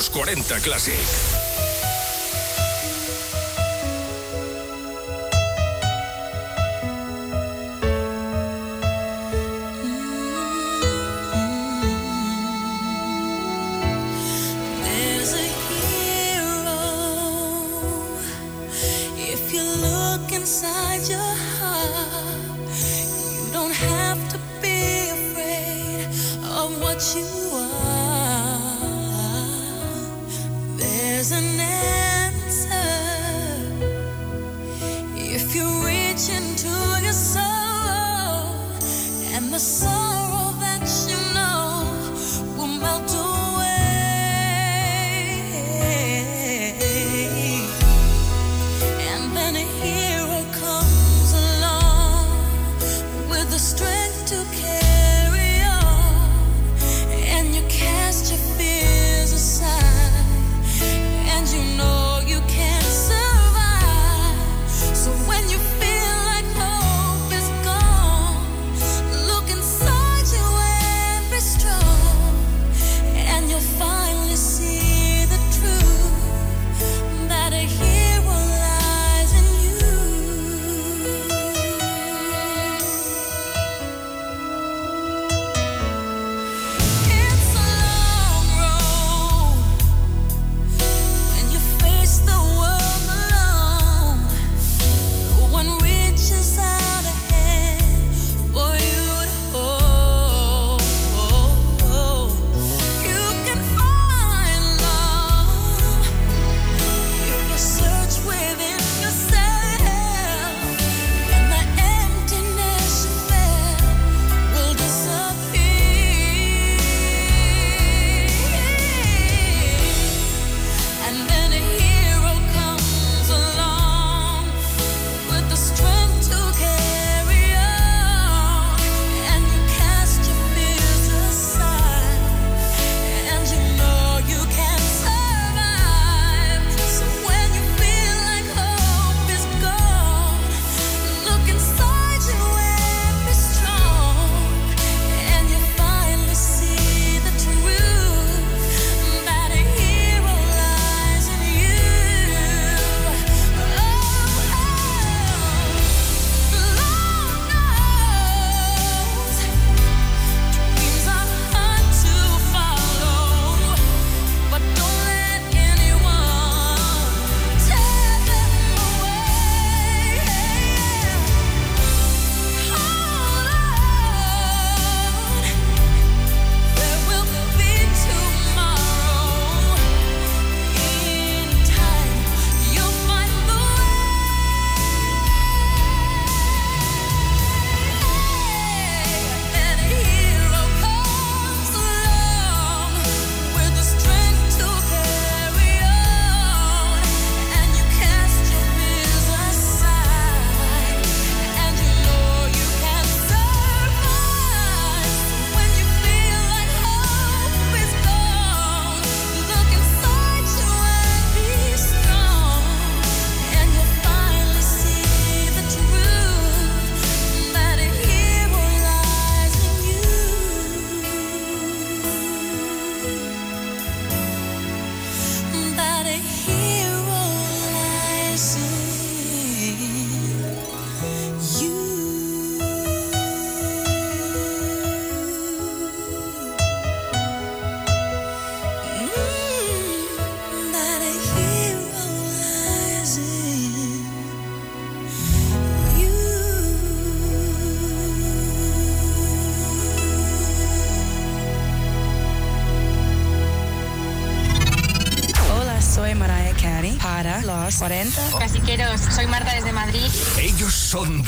los 40 Classic.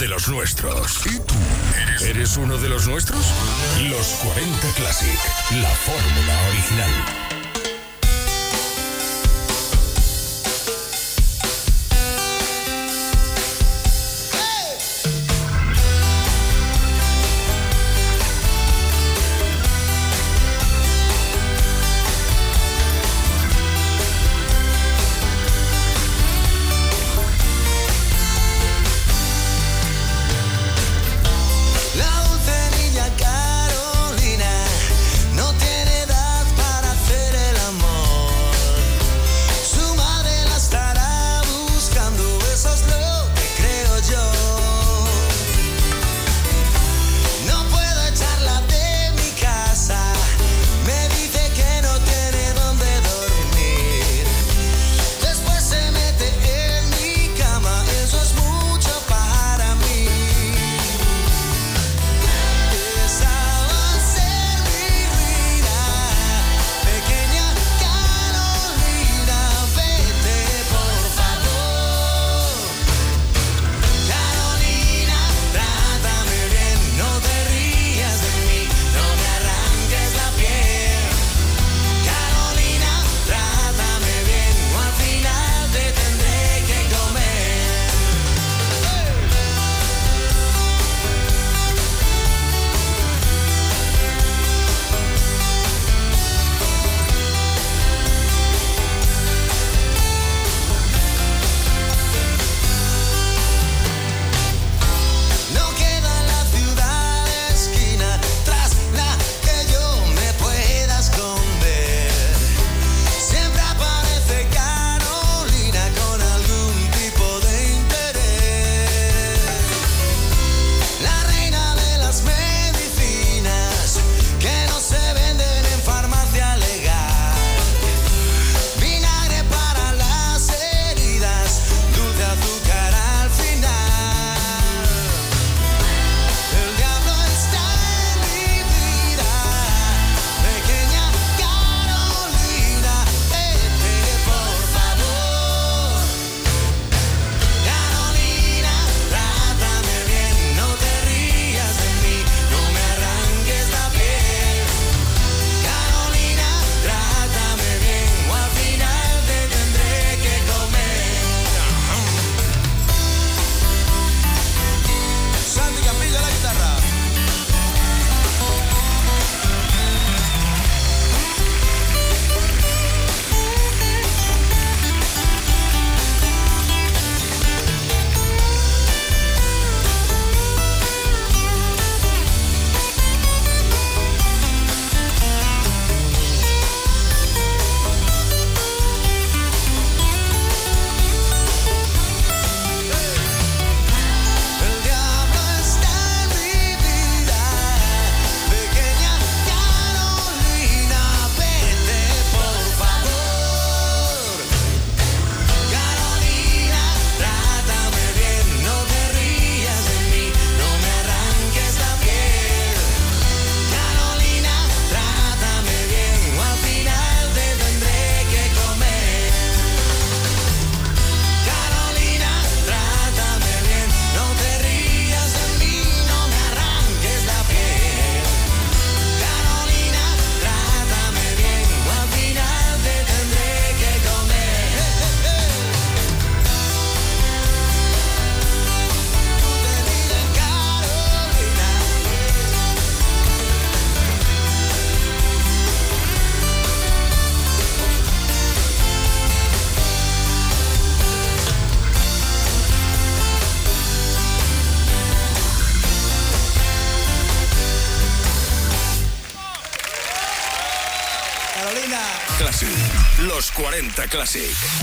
De los nuestros. Classic.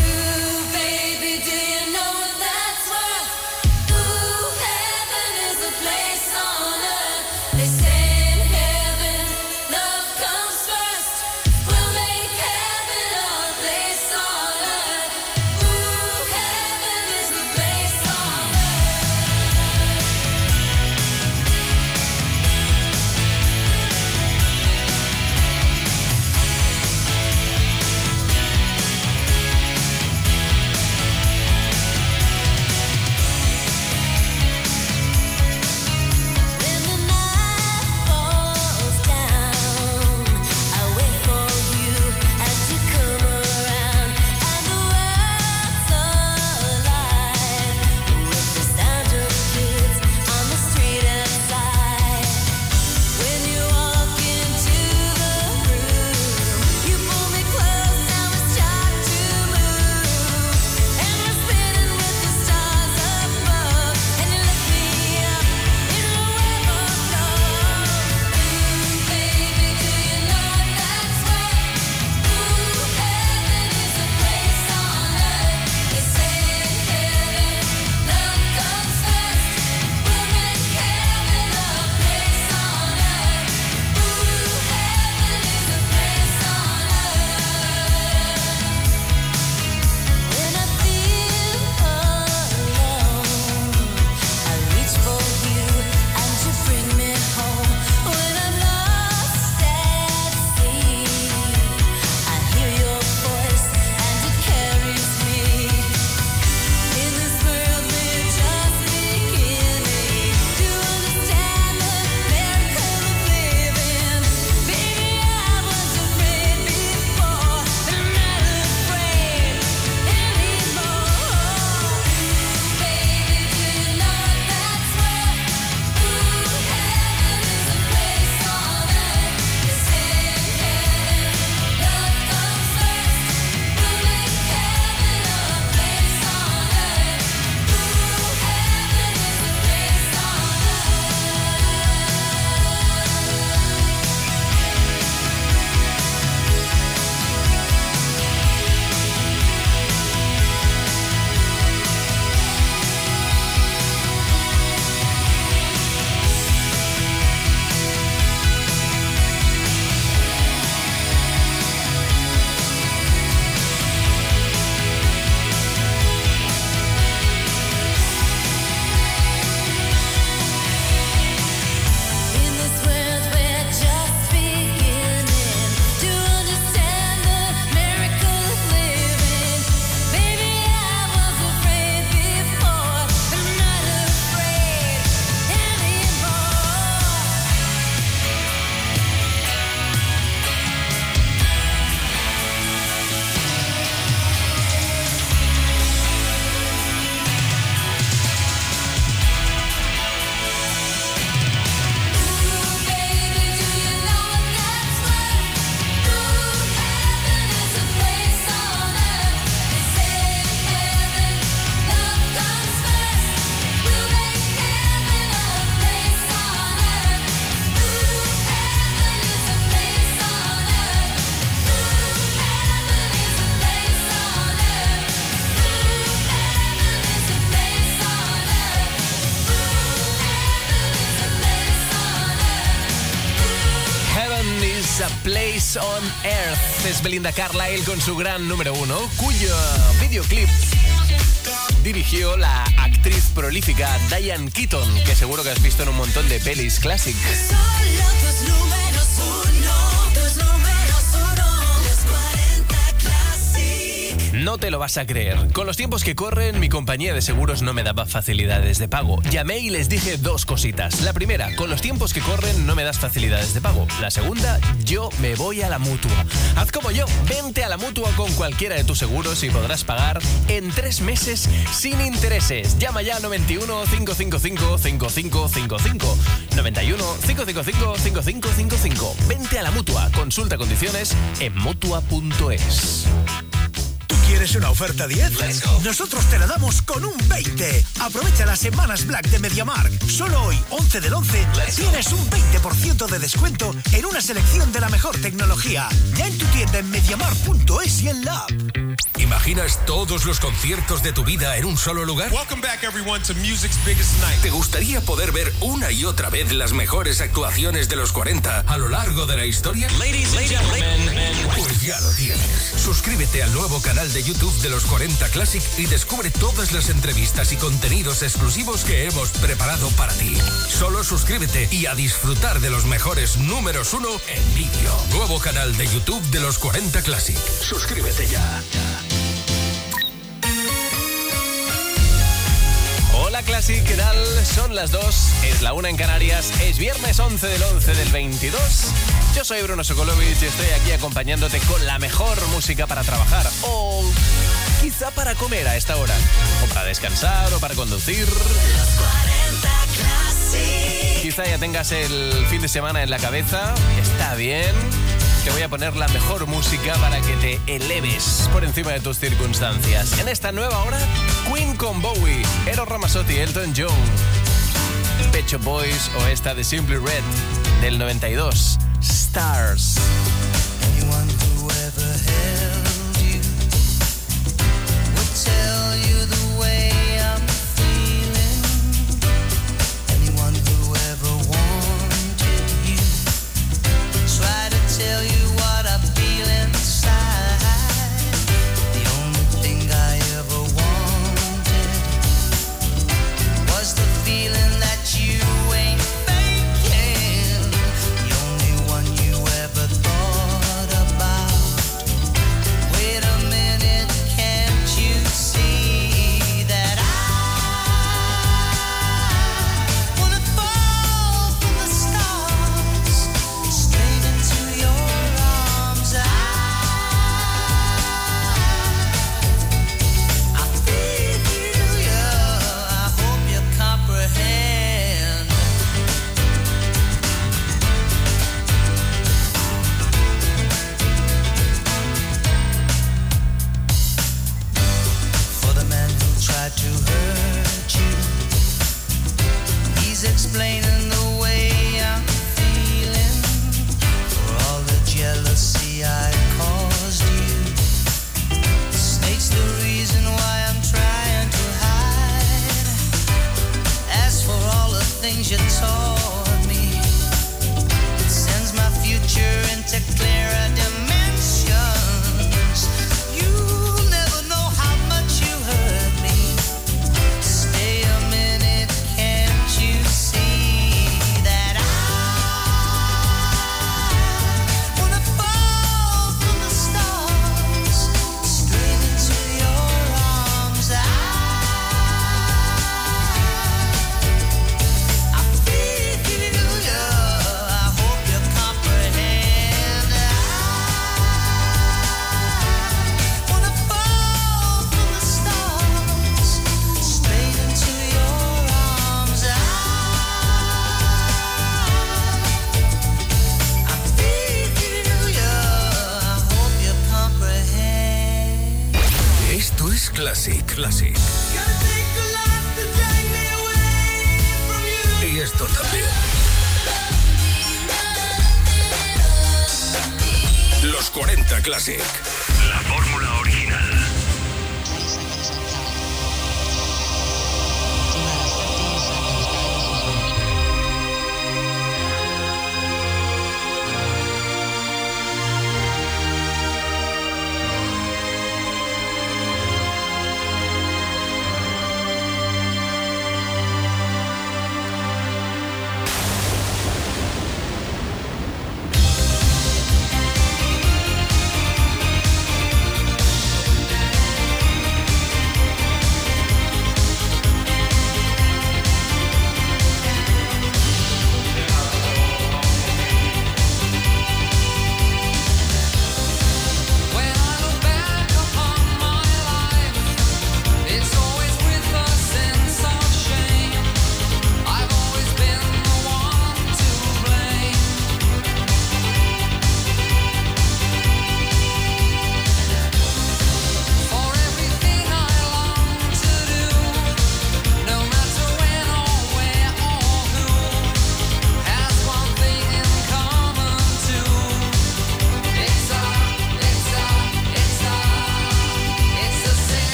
Belinda Carlisle con su gran número uno, cuyo videoclip dirigió la actriz prolífica Diane Keaton, que seguro que has visto en un montón de pelis clásicas. No te lo vas a creer. Con los tiempos que corren, mi compañía de seguros no me daba facilidades de pago. Llamé y les dije dos cositas. La primera, con los tiempos que corren no me das facilidades de pago. La segunda, yo me voy a la mutua. Haz como yo, vente a la mutua con cualquiera de tus seguros y podrás pagar en tres meses sin intereses. Llama ya 91 555 5555. 91 555 5555. Vente a la mutua. Consulta condiciones en mutua.es. ¿Tú quieres una oferta 10? Nosotros te la damos con un 20. Aprovecha las semanas Black de MediaMark. Solo hoy, 11 del 11, tienes un 20% de descuento en una selección de la mejor tecnología. Ya en tu tienda en MediaMark.es y en la app. ¿Imaginas todos los conciertos de tu vida en un solo lugar? Welcome back, everyone, to music's biggest night. ¿Te gustaría poder ver una y otra vez las mejores actuaciones de los 40 a lo largo de la historia? Ladies and gentlemen. Pues ya lo tienes. Suscríbete al nuevo canal de YouTube de los 40 Classic y descubre todas las entrevistas y contenidos exclusivos que hemos preparado para ti. Solo suscríbete y a disfrutar de los mejores números uno en vídeo. Nuevo canal de YouTube de los 40 Classic. Suscríbete ya. Hola Classic, ¿qué tal? Son las 2, es la 1 en Canarias, es viernes 11 del 11 del 22. Yo soy Bruno Sokolovich y estoy aquí acompañándote con la mejor música para trabajar o quizá para comer a esta hora, o para descansar o para conducir. Quizá ya tengas el fin de semana en la cabeza, está bien. Te voy a poner la mejor música para que te eleves por encima de tus circunstancias. En esta nueva hora, Queen con Bowie, Eros Ramazzotti, Elton John, Pecho Boys o esta de Simply Red del 92, Stars. Tell you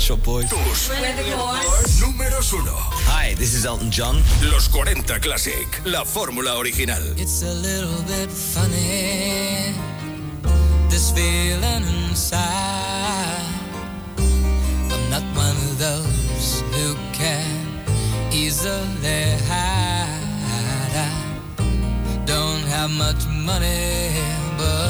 Pet Shop Boys. Tus números uno. Hi, this is Elton John. Los 40 Classic. La fórmula original. It's a little bit funny, this feeling inside. I'm not one of those who can easily hide. I don't have much money, but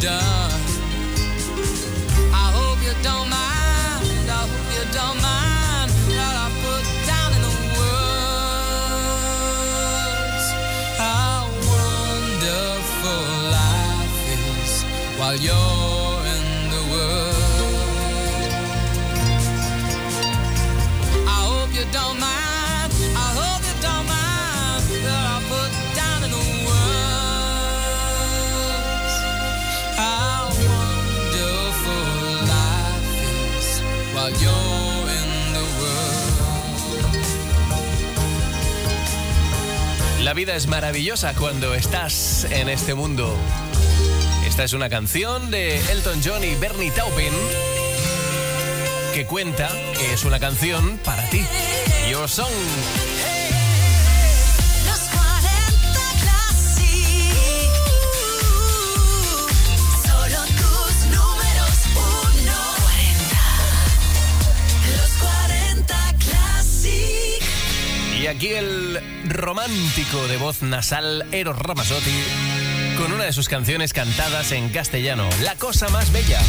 Done, I hope you don't mind. I hope you don't mind that I put down in the words how wonderful life is while you're La vida es maravillosa cuando estás en este mundo. Esta es una canción de Elton John y Bernie Taupin que cuenta que es una canción para ti. Your Song. Aquí el romántico de voz nasal Eros Ramazzotti con una de sus canciones cantadas en castellano, La cosa más bella.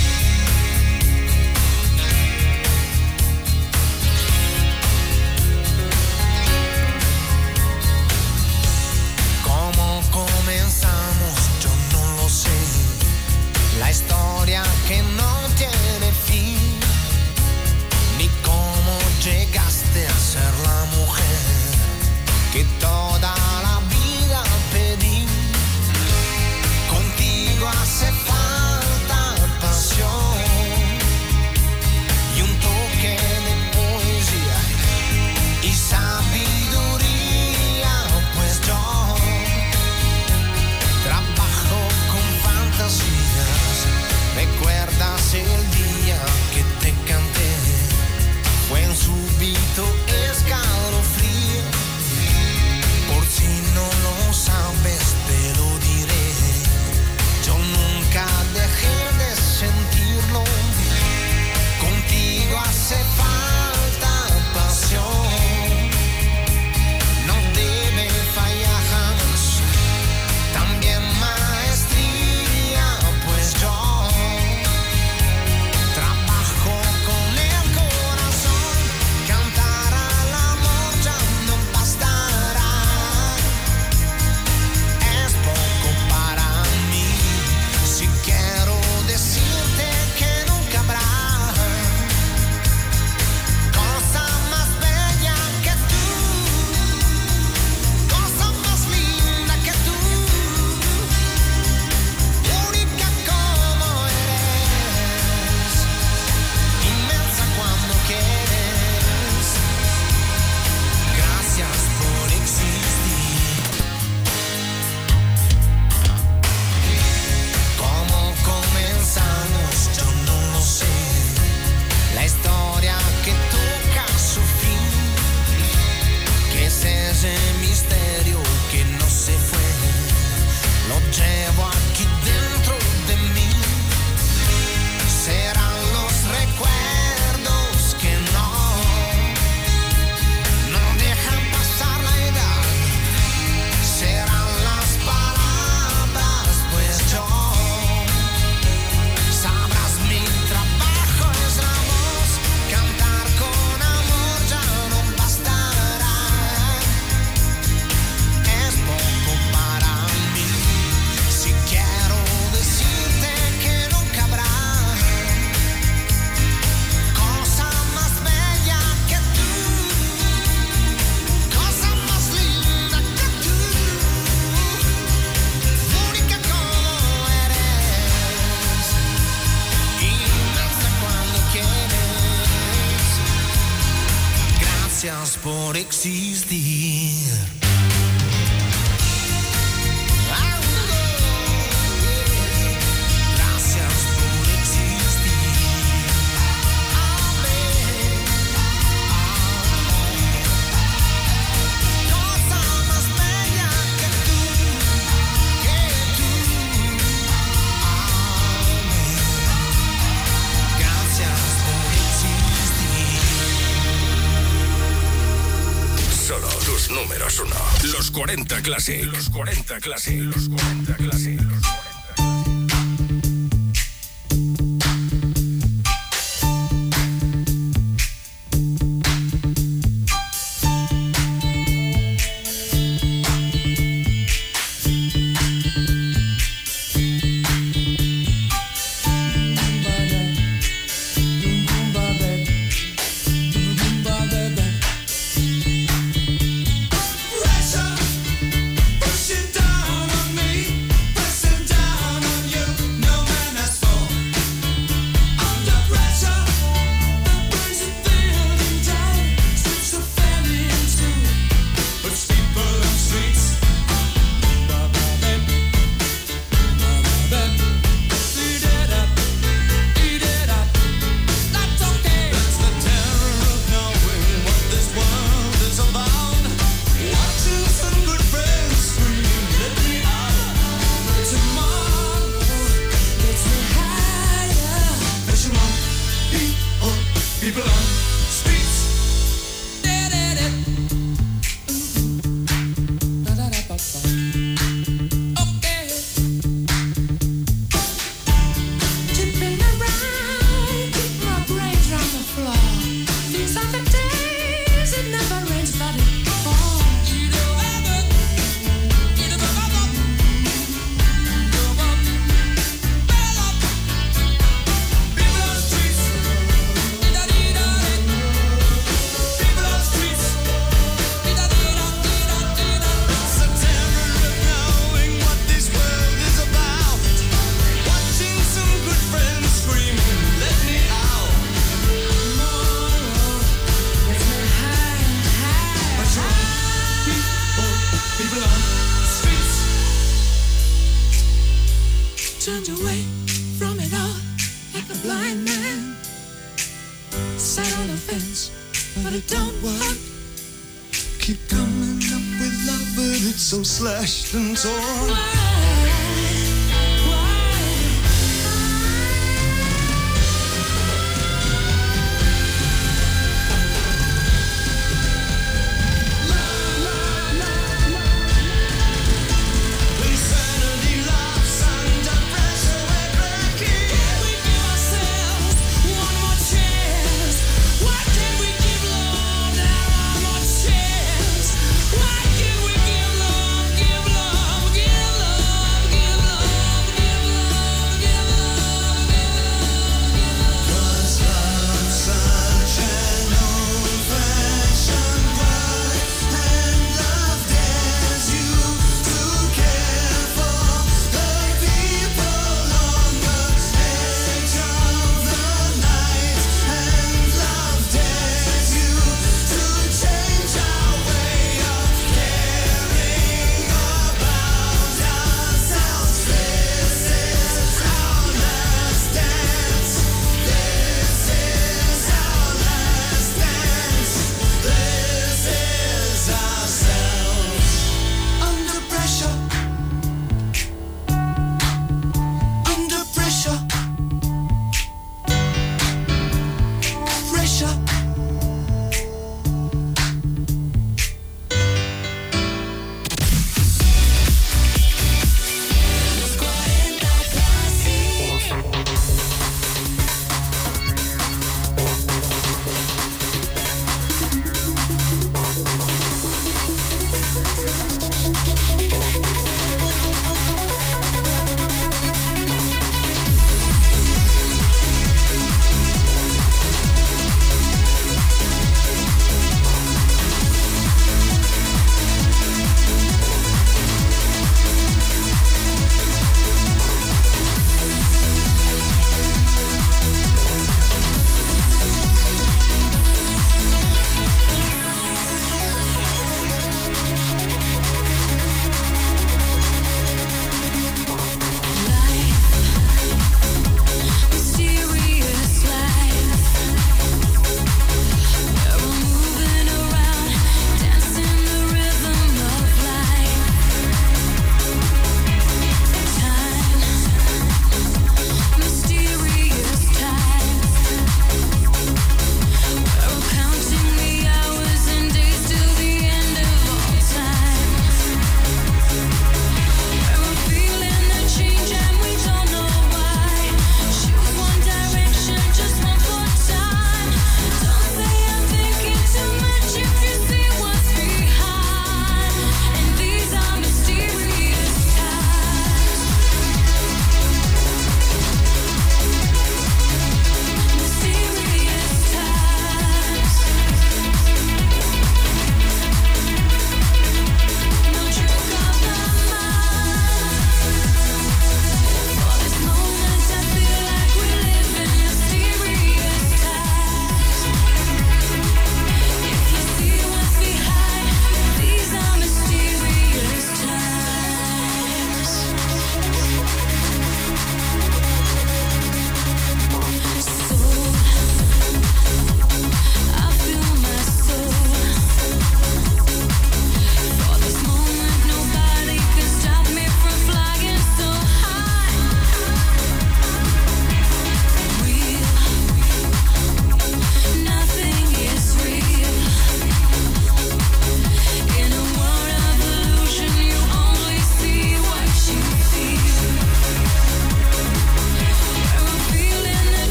Classic. Los 40 Classic. Los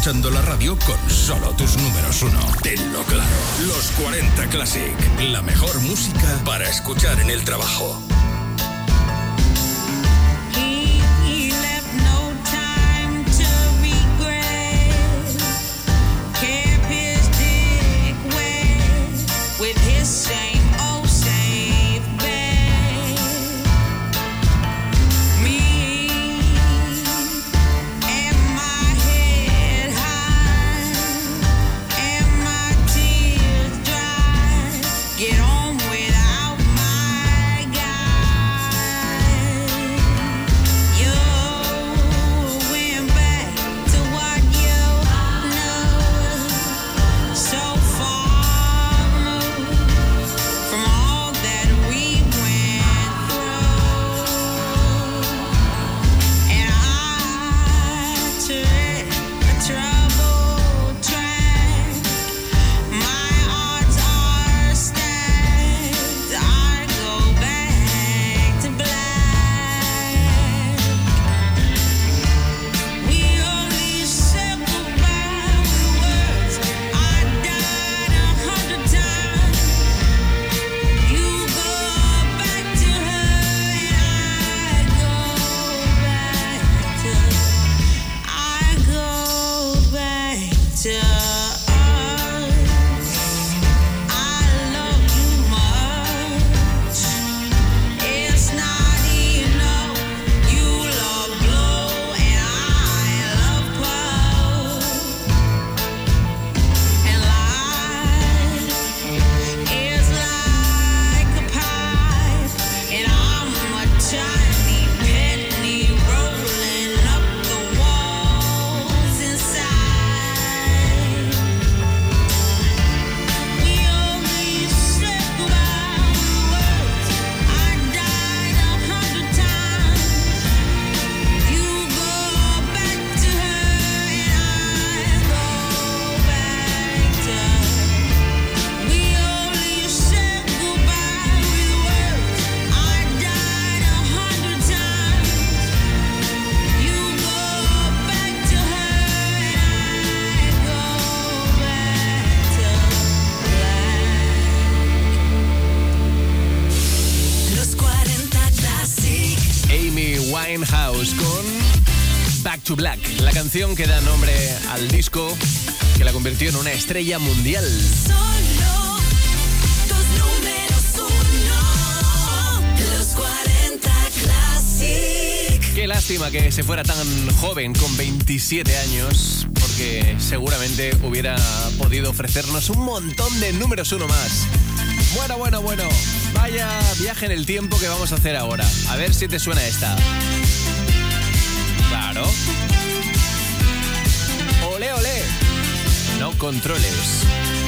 escuchando la estrella mundial. Qué lástima que se fuera tan joven, con 27 años, porque seguramente hubiera podido ofrecernos un montón de números uno más. Bueno, bueno, bueno. Vaya viaje en el tiempo que vamos a hacer ahora. A ver si te suena esta. Claro. No controles.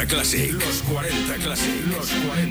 40 Classic. Los 40 Classic. Los 40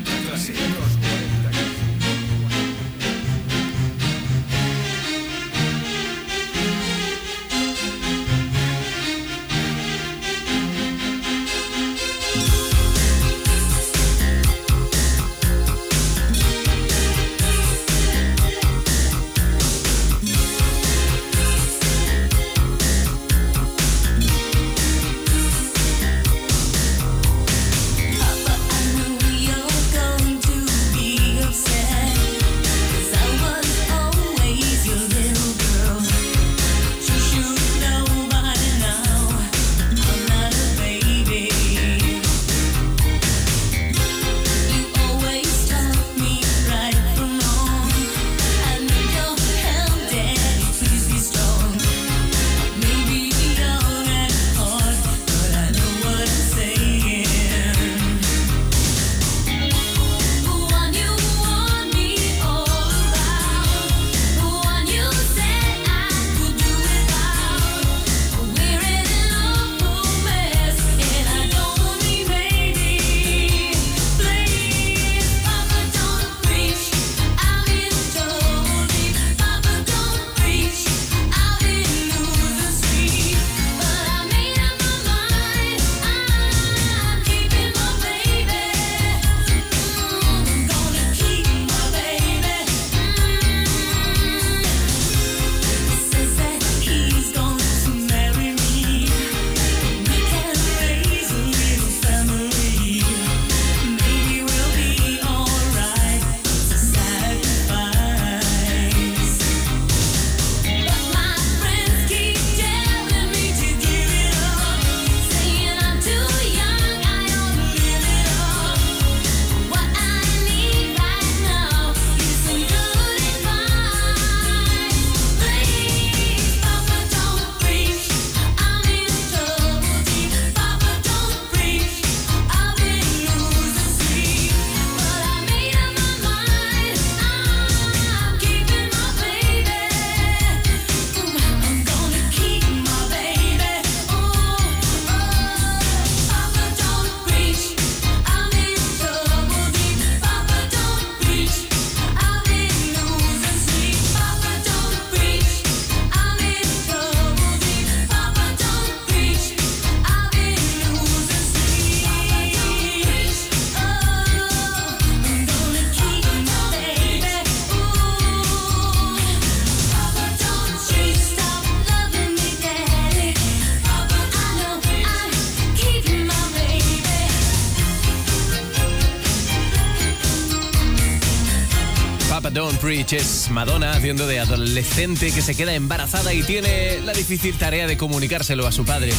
Don't Preach es Madonna haciendo de adolescente que se queda embarazada y tiene la difícil tarea de comunicárselo a su padre.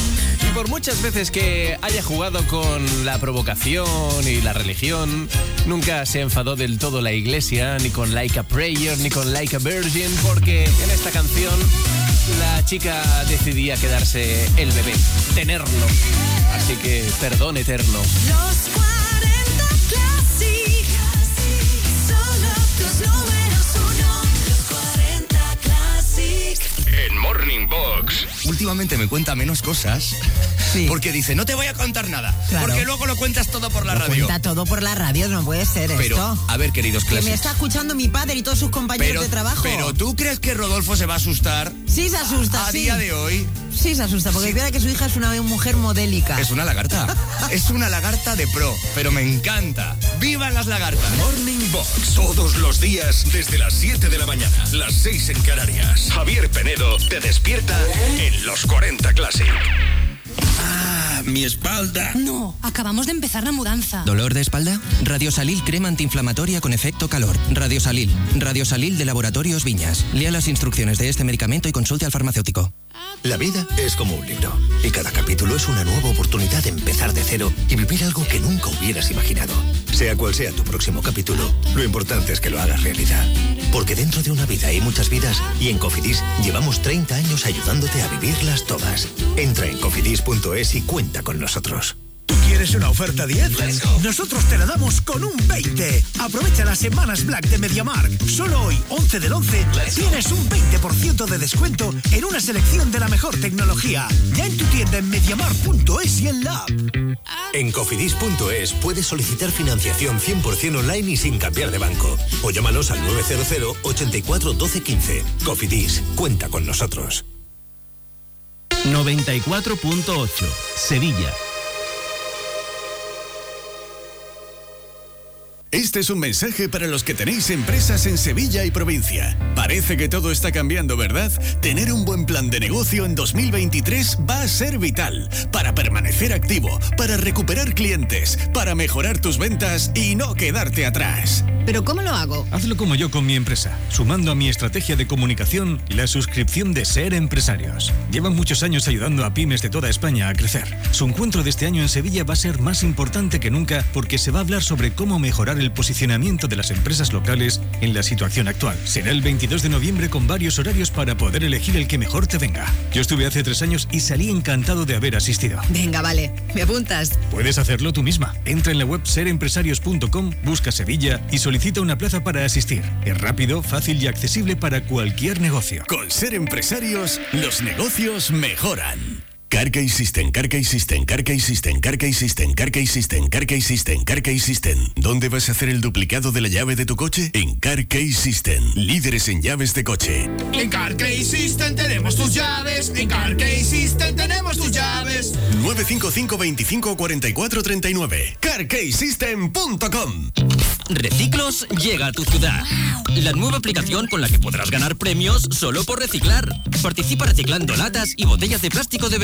Y por muchas veces que haya jugado con la provocación y la religión, nunca se enfadó del todo la iglesia, ni con Like a Prayer, ni con Like a Virgin, porque en esta canción la chica decidía quedarse el bebé, tenerlo. Así que perdón eterno. Últimamente me cuenta menos cosas. Porque dice, no te voy a contar nada. Claro. Porque luego lo cuentas todo por la Lo radio. cuenta todo por la radio, no puede ser Pero, esto. a ver, queridos Que me está escuchando mi padre y todos sus compañeros Pero, de trabajo. pero tú crees que Rodolfo se va a asustar Sí se asusta, a sí. día de hoy. Sí se asusta, porque piensa que su hija es una mujer modélica. Es una lagarta. es una lagarta de pro, pero me encanta. ¡Vivan las lagartas! Morning Box. Todos los días desde las 7 de la mañana. Las 6 en Canarias. Javier Penedo te despierta en los 40 Classic. Ah, mi espalda. No, acabamos de empezar la mudanza. ¿Dolor de espalda? Radiosalil crema antiinflamatoria con efecto calor. Radiosalil. Radiosalil de Laboratorios Viñas. Lea las instrucciones de este medicamento y consulte al farmacéutico. La vida es como un libro y cada capítulo es una nueva oportunidad de empezar de cero y vivir algo que nunca hubieras imaginado. Sea cual sea tu próximo capítulo, lo importante es que lo hagas realidad. Porque dentro de una vida hay muchas vidas y en Cofidis llevamos 30 años ayudándote a vivirlas todas. Entra en cofidis.es y cuenta con nosotros. ¿Quieres una oferta 10? Nosotros te la damos con un 20. Aprovecha las semanas Black de MediaMark. Solo hoy, 11 del 11, tienes un 20% de descuento en una selección de la mejor tecnología. Ya en tu tienda en MediaMark.es y en la. En cofidis.es puedes solicitar financiación 100% online y sin cambiar de banco. O llámanos al 900 84 12 15. Cofidis, cuenta con nosotros. 94.8 Sevilla. Este es un mensaje para los que tenéis empresas en Sevilla y provincia. Parece que todo está cambiando, ¿verdad? Tener un buen plan de negocio en 2023 va a ser vital para permanecer activo, para recuperar clientes, para mejorar tus ventas y no quedarte atrás. ¿Pero cómo lo hago? Hazlo como yo con mi empresa, sumando a mi estrategia de comunicación la suscripción de Ser Empresarios. Llevan muchos años ayudando a pymes de toda España a crecer. Su encuentro de este año en Sevilla va a ser más importante que nunca porque se va a hablar sobre cómo mejorar el posicionamiento de las empresas locales en la situación actual. Será el 22 de noviembre con varios horarios para poder elegir el que mejor te venga. Yo estuve hace tres años y salí encantado de haber asistido. Venga, vale. ¿Me apuntas? Puedes hacerlo tú misma. Entra en la web serempresarios.com, busca Sevilla y solicita una plaza para asistir. Es rápido, fácil y accesible para cualquier negocio. Con ser empresarios, los negocios mejoran. Carkey System, Carkey System, Carkey System, Carkey System, Carkey System, Carkey System, Carkey System. ¿Dónde vas a hacer el duplicado de la llave de tu coche? En Carkey System, líderes en llaves de coche. En Carkey System tenemos tus llaves. En Carkey System tenemos tus llaves. 955 25 44 39. CarkeySystem.com Reciclos llega a tu ciudad. La nueva aplicación con la que podrás ganar premios solo por reciclar. Participa reciclando latas y botellas de plástico de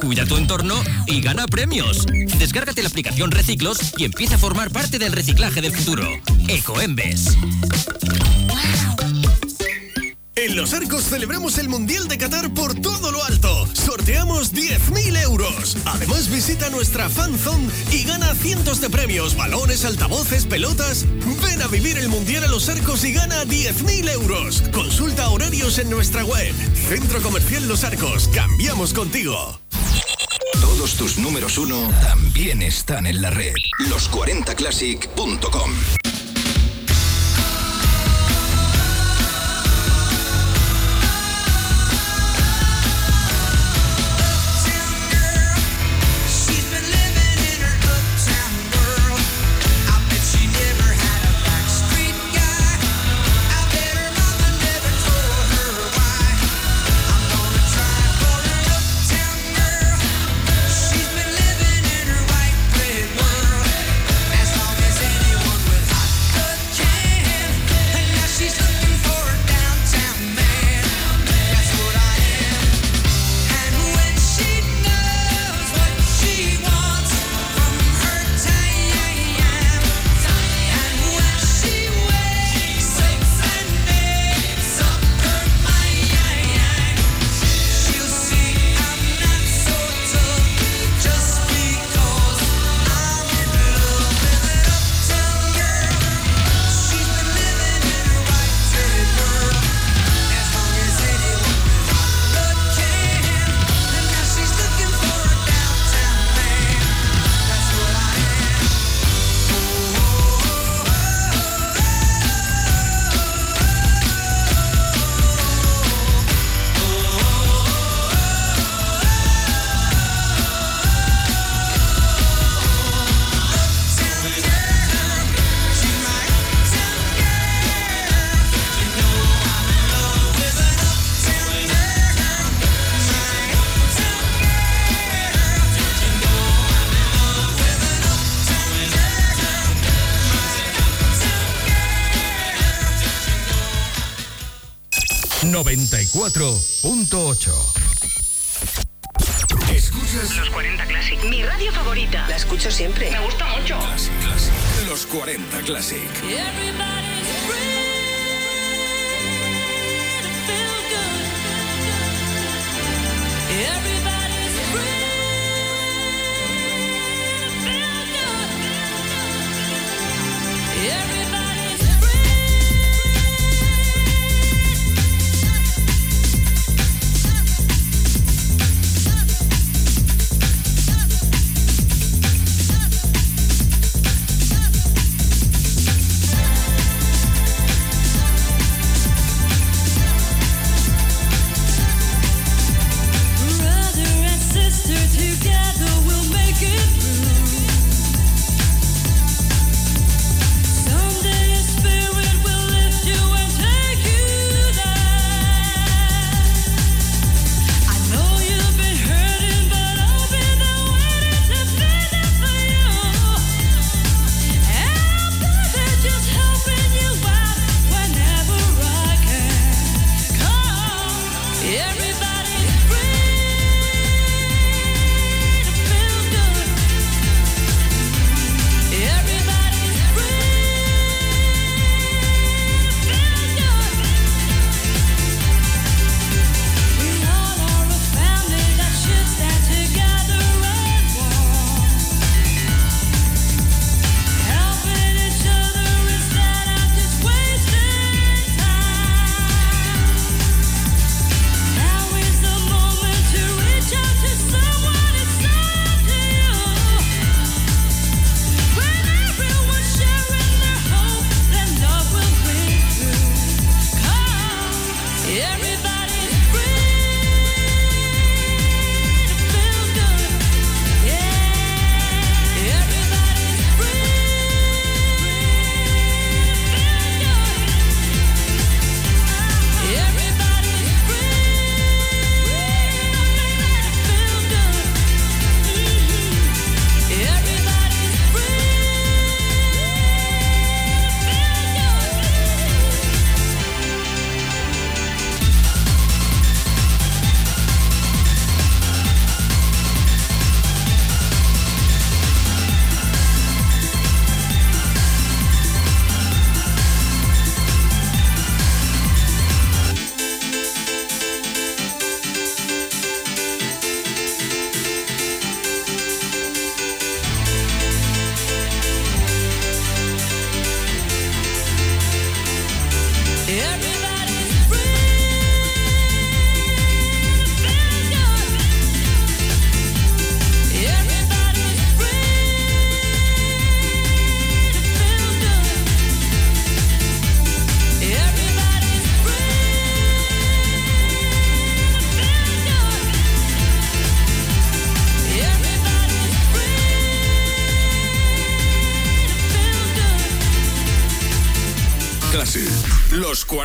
Cuida tu entorno y gana premios. Descárgate la aplicación Reciclos y empieza a formar parte del reciclaje del futuro. Ecoembes. En Los Arcos celebramos el Mundial de Qatar por todo lo alto. Sorteamos 10.000 euros. Además visita nuestra fanzone y gana cientos de premios, balones, altavoces, pelotas. Ven a vivir el Mundial a Los Arcos y gana 10.000 euros. Consulta horarios en nuestra web. Centro Comercial Los Arcos. Cambiamos contigo. Todos tus números uno también están en la red. Los40classic.com. 94.8.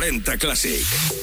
40 Classic.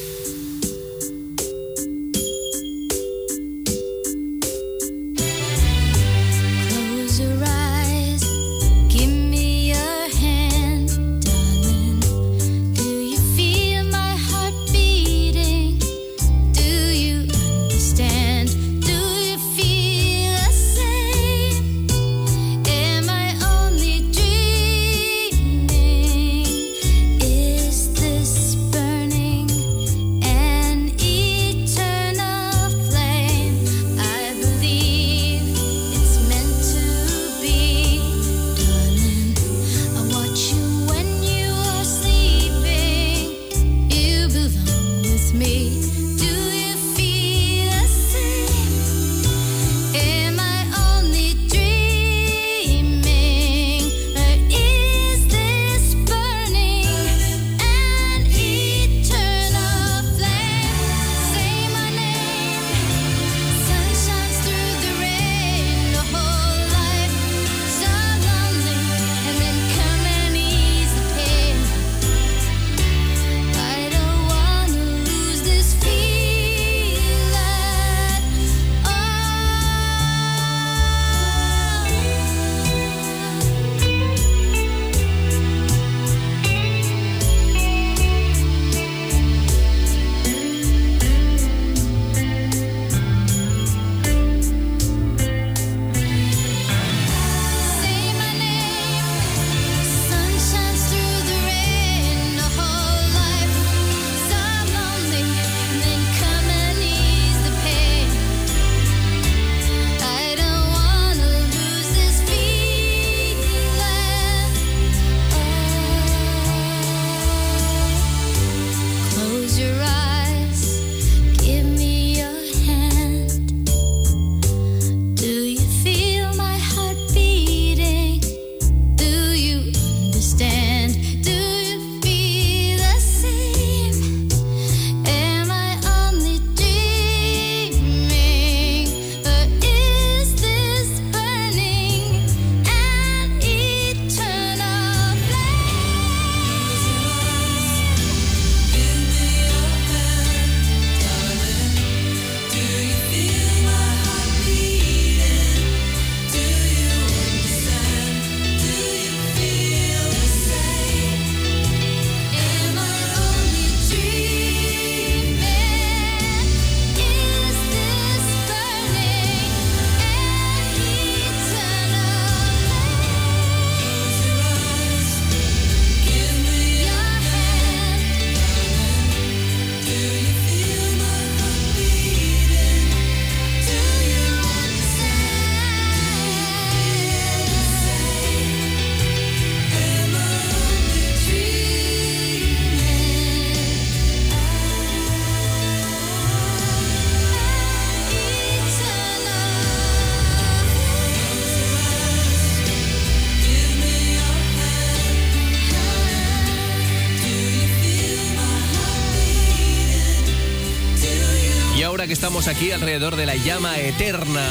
aquí alrededor de la llama eterna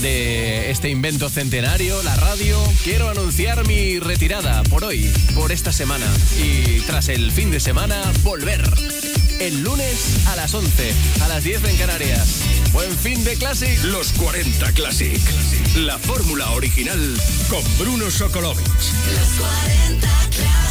de este invento centenario, la radio, quiero anunciar mi retirada por hoy, por esta semana y tras el fin de semana volver. El lunes a las 11, a las 10 en Canarias. Buen fin de Classic. Los 40 Classic. La fórmula original con Bruno Sokolovic. Los 40 Classic.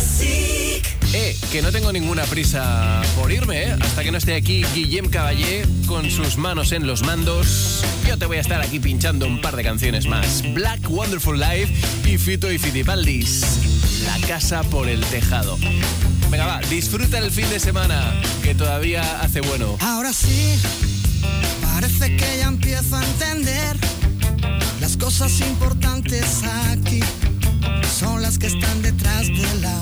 Eh, que no tengo ninguna prisa por irme. Eh. Hasta que no esté aquí Guillem Caballé con sus manos en los mandos. Yo te voy a estar aquí pinchando un par de canciones más. Black Wonderful Life y Fito y Fitipaldis. La casa por el tejado. Venga, va, disfruta el fin de semana, que todavía hace bueno. Ahora sí, parece que ya empiezo a entender las cosas importantes aquí. Son las que están detrás de la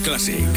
Classic.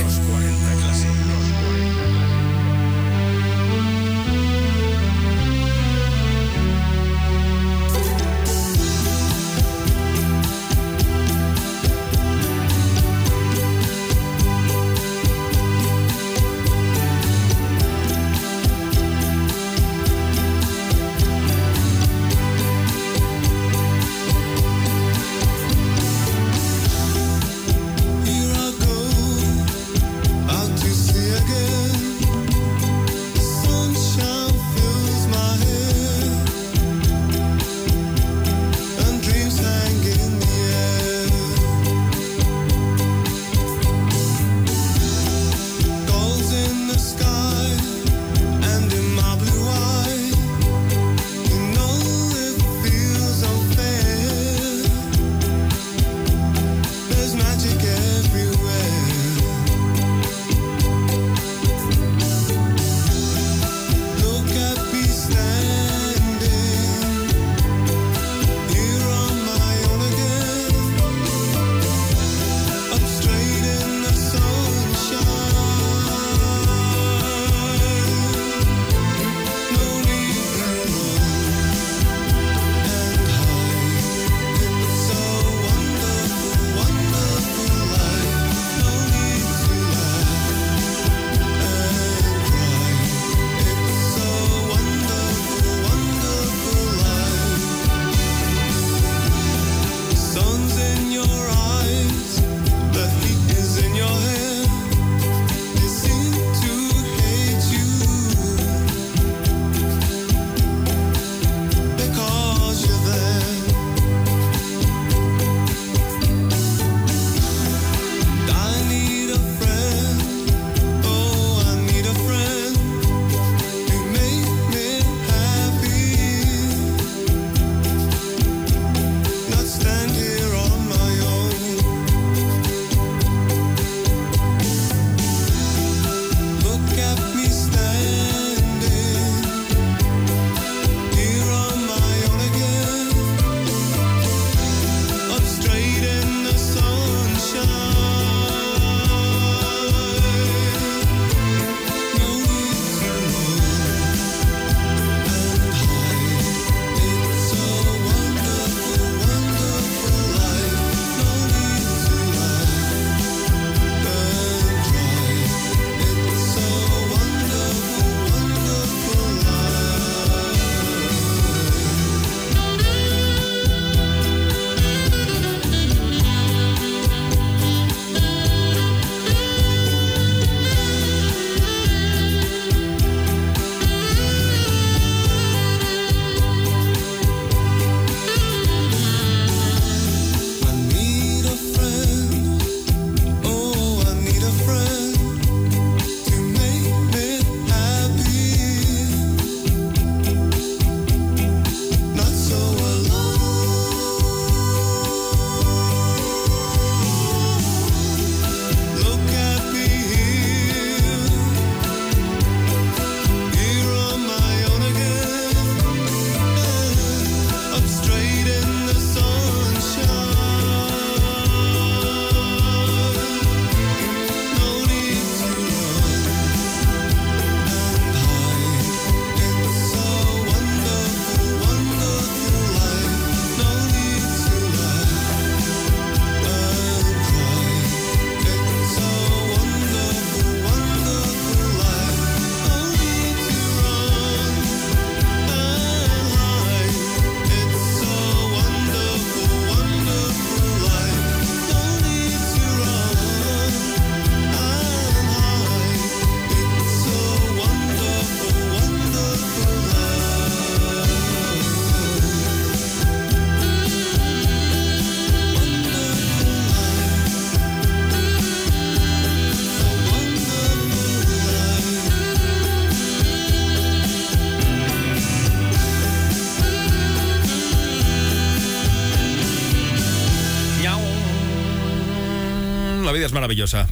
la vida es maravillosa.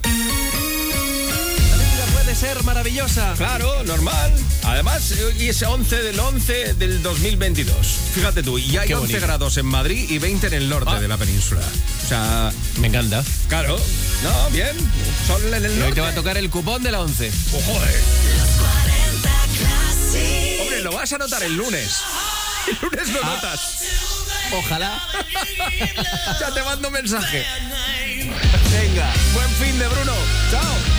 Puede ser maravillosa. Claro, normal. Además, y ese 11 del 11 del 2022. Fíjate tú, y hay 11 grados en Madrid y 20 en el norte ah. de la península. O sea... Me encanta. Claro. No, bien. Sol en el. Hoy te va a tocar el cupón de la 11. Hombre, lo vas a notar el lunes. El lunes lo ah. notas. Ojalá. ya te mando un mensaje. Venga, buen fin de Bruno. Chao.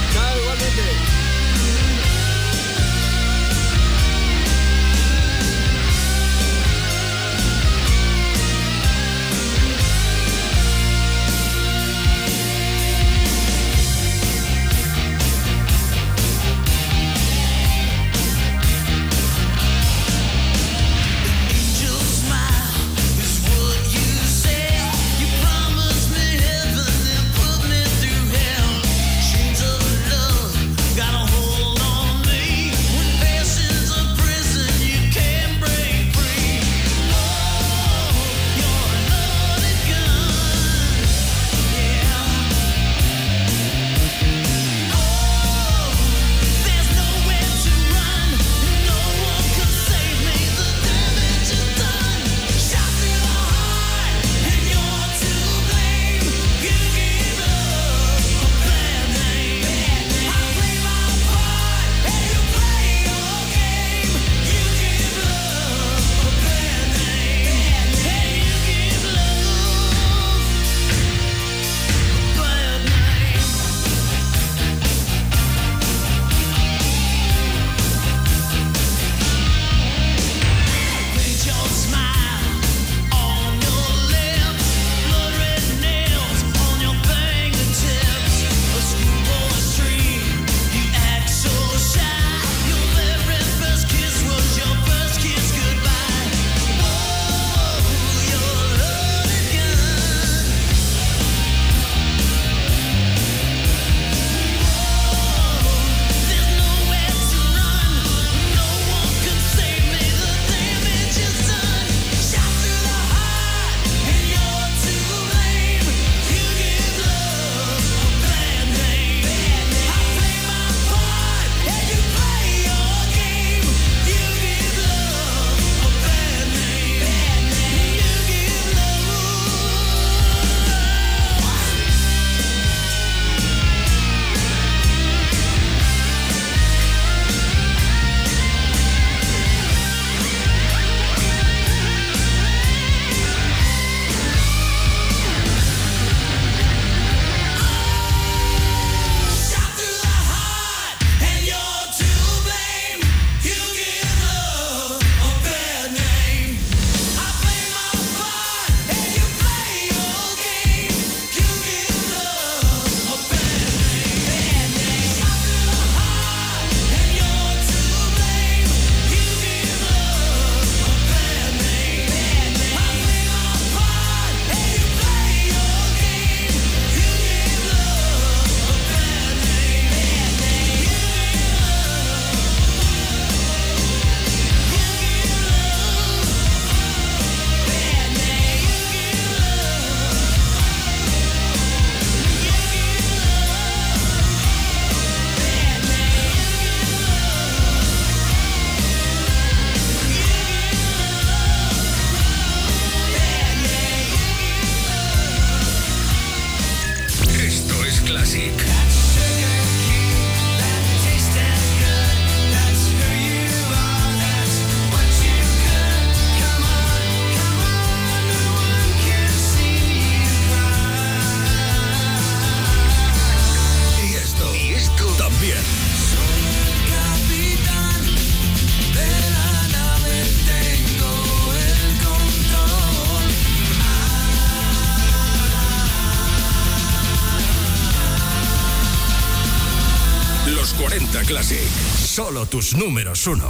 los números uno.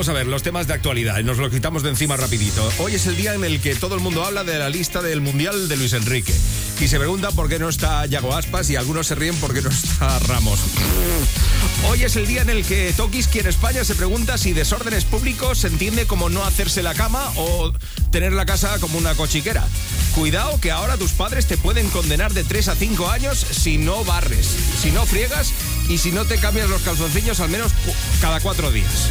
Vamos a ver los temas de actualidad. Nos los quitamos de encima rapidito. Hoy es el día en el que todo el mundo habla de la lista del Mundial de Luis Enrique. Y se pregunta por qué no está Yago Aspas y algunos se ríen por qué no está Ramos. Hoy es el día en el que Tokiski en España se pregunta si desórdenes públicos se entiende como no hacerse la cama o tener la casa como una cochiquera. Cuidado que ahora tus padres te pueden condenar de 3 a 5 años si no barres, si no friegas y si no te cambias los calzoncillos al menos cada cuatro días.